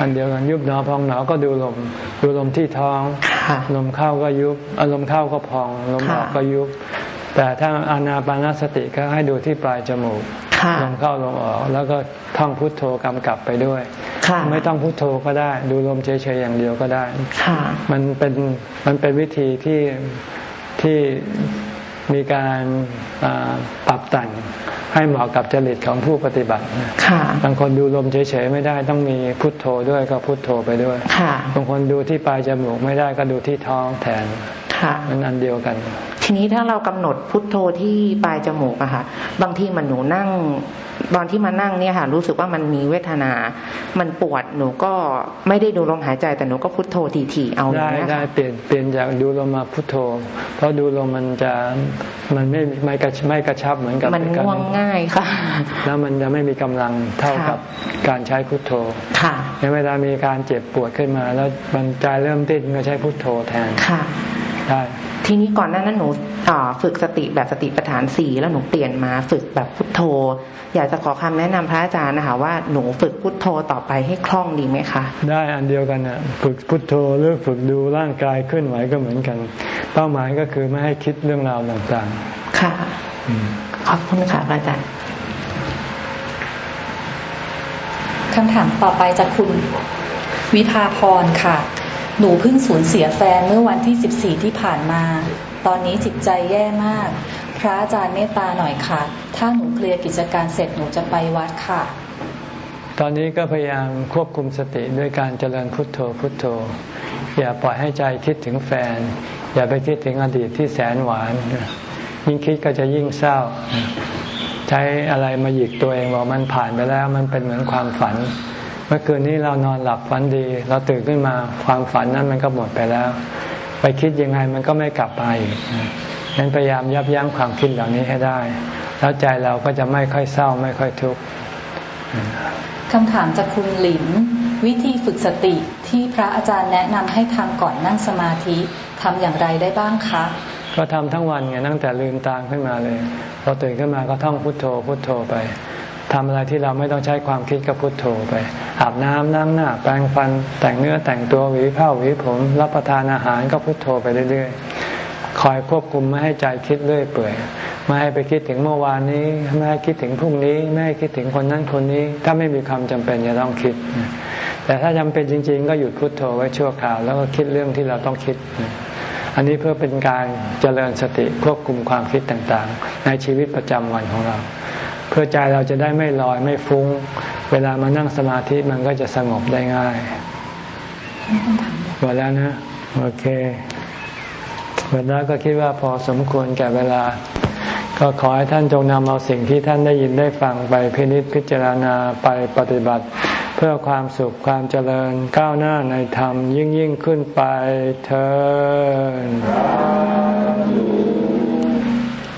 อันเดียวกันยุบหนอพองหนอก็ดูลมดูลมที่ท้องลมเข้าก็ยุบอารมณ์เข้าก็พองลมออกก็ยุบ แต่ถ้าอานาปานสติก็ให้ดูที่ปลายจมูกลมเข้าลมออก แล้วก็ท่องพุทโธกำกับไปด้วยไม่ต้องพุทโธก็ได้ ดูลมเฉยๆอย่างเดียวก็ได้มันเป็นมันเป็นวิธีที่ที่มีการปรับแต่ง ให้เหมาะกับจริตของผู้ปฏิบัติบางคนดูลมเฉยๆไม่ได้ต้องมีพุทโธด้วยก็พุทโธไปด้วยบางคนดูที่ปลายจมูกไม่ได้ก็ดูที่ท้องแทนมันอันเดียวกัน ทีนี้ถ้าเรากำหนดพุทโธที่ปลายจมูกอะค่ะ บางทีมันหนูนั่งตอนที่มานั่งเนี่ยค่ะ รู้สึกว่ามันมีเวทนา มันปวดหนูก็ไม่ได้ดูลมหายใจแต่หนูก็พุทโธทีๆเอาได้ได้เปลี่ยนเปลี่ยนจากดูลมมาพุทโธ เพราะดูลมมันจะมันไม่ไม่กระไม่กระชับเหมือนกับมันง่วงง่ายค่ะ แล้วมันจะไม่มีกำลังเท่ากับการใช้พุทโธค่ะในเวลามีการเจ็บปวดขึ้นมา แล้วมันใจเริ่มติดก็ใช้พุทโธแทนค่ะได้ ทีนี้ก่อนหน้านั้นหนูฝึกสติแบบสติปัฏฐานสี่แล้วหนูเปลี่ยนมาฝึกแบบพุทโธ อยากจะขอคำแนะนำพระอาจารย์นะคะว่าหนูฝึกพุทโธต่อไปให้คล่องดีไหมคะ ได้อันเดียวกันอะฝึกพุทโธหรือฝึกดูร่างกายเคลื่อนไหวก็เหมือนกัน เป้าหมายก็คือไม่ให้คิดเรื่องราวต่างๆ ค่ะขอบคุณค่ะพระอาจารย์คำถามต่อไปจากคุณวิภาพรค่ะ หนูเพิ่งสูญเสียแฟนเมื่อวันที่ 14 ที่ผ่านมา ตอนนี้จิตใจแย่มาก พระอาจารย์เมตตาหน่อยค่ะ ถ้าหนูเคลียร์กิจการเสร็จหนูจะไปวัดค่ะ ตอนนี้ก็พยายามควบคุมสติด้วยการเจริญพุทโธพุทโธ อย่าปล่อยให้ใจคิดถึงแฟน อย่าไปคิดถึงอดีตที่แสนหวาน ยิ่งคิดก็จะยิ่งเศร้า ใช้อะไรมาหยิกตัวเองบอกมันผ่านไปแล้วมันเป็นเหมือนความฝัน มื่อคืนนี้เรานอนหลับฝันดี เราตื่นขึ้นมาความฝันนั้นมันก็หมดไปแล้ว ไปคิดยังไงมันก็ไม่กลับมาอีกงั้นพยายามยับยั้งความคิดเหล่านี้ให้ได้ แล้วใจเราก็จะไม่ค่อยเศร้าไม่ค่อยทุกข์คำถามจากคุณหลินวิธีฝึกสติที่พระอาจารย์แนะนำให้ทำก่อนนั่งสมาธิทำอย่างไรได้บ้างคะ ก็ทำทั้งวันไงตั้งแต่ลืมตาขึ้นมาเลยพอตื่นขึ้นมาก็ท่องพุทโธพุทโธไป ทำอะไรที่เราไม่ต้องใช้ความคิดก็พุโทโธไป อาบน้ำนั่งหน้า แปรงฟัน แต่งเนื้อแต่งตัวหวีผ้าหวีผม รับประทานอาหารก็พุโทโธไปเรื่อยๆ คอยควบคุมไม่ให้ใจคิดเรื่อยเปื่อยไม่ให้ไปคิดถึงเมื่อวานนี้ ไม่ให้คิดถึงพรุ่งนี้ ไม่ให้คิดถึงคนนั้นคนนี้ ถ้าไม่มีความจำเป็นจะต้องคิด แต่ถ้าจำเป็นจริง ๆ ก็หยุดพุดโทโธไว้ชั่วคราว แล้วก็คิดเรื่องที่เราต้องคิด อันนี้เพื่อเป็นการเจริญสติควบคุมความคิดต่างๆ ในชีวิตประจำวันของเรา เพื่อใจเราจะได้ไม่ลอยไม่ฟุง้ง เวลามานั่งสมาธิมันก็จะสงบได้ง่ายหมดแล้วนะ โอเคหมดแล้วก็คิดว่าพอสมควรแก่เวลา ก็ขอให้ท่านจงนำเอาสิ่งที่ท่านได้ยินได้ฟังไปพินิจพิจารณาไปปฏิบัติ เพื่อความสุขความเจริญก้าวหน้าในธรรมยิ่งยิ่งขึ้นไปเธอ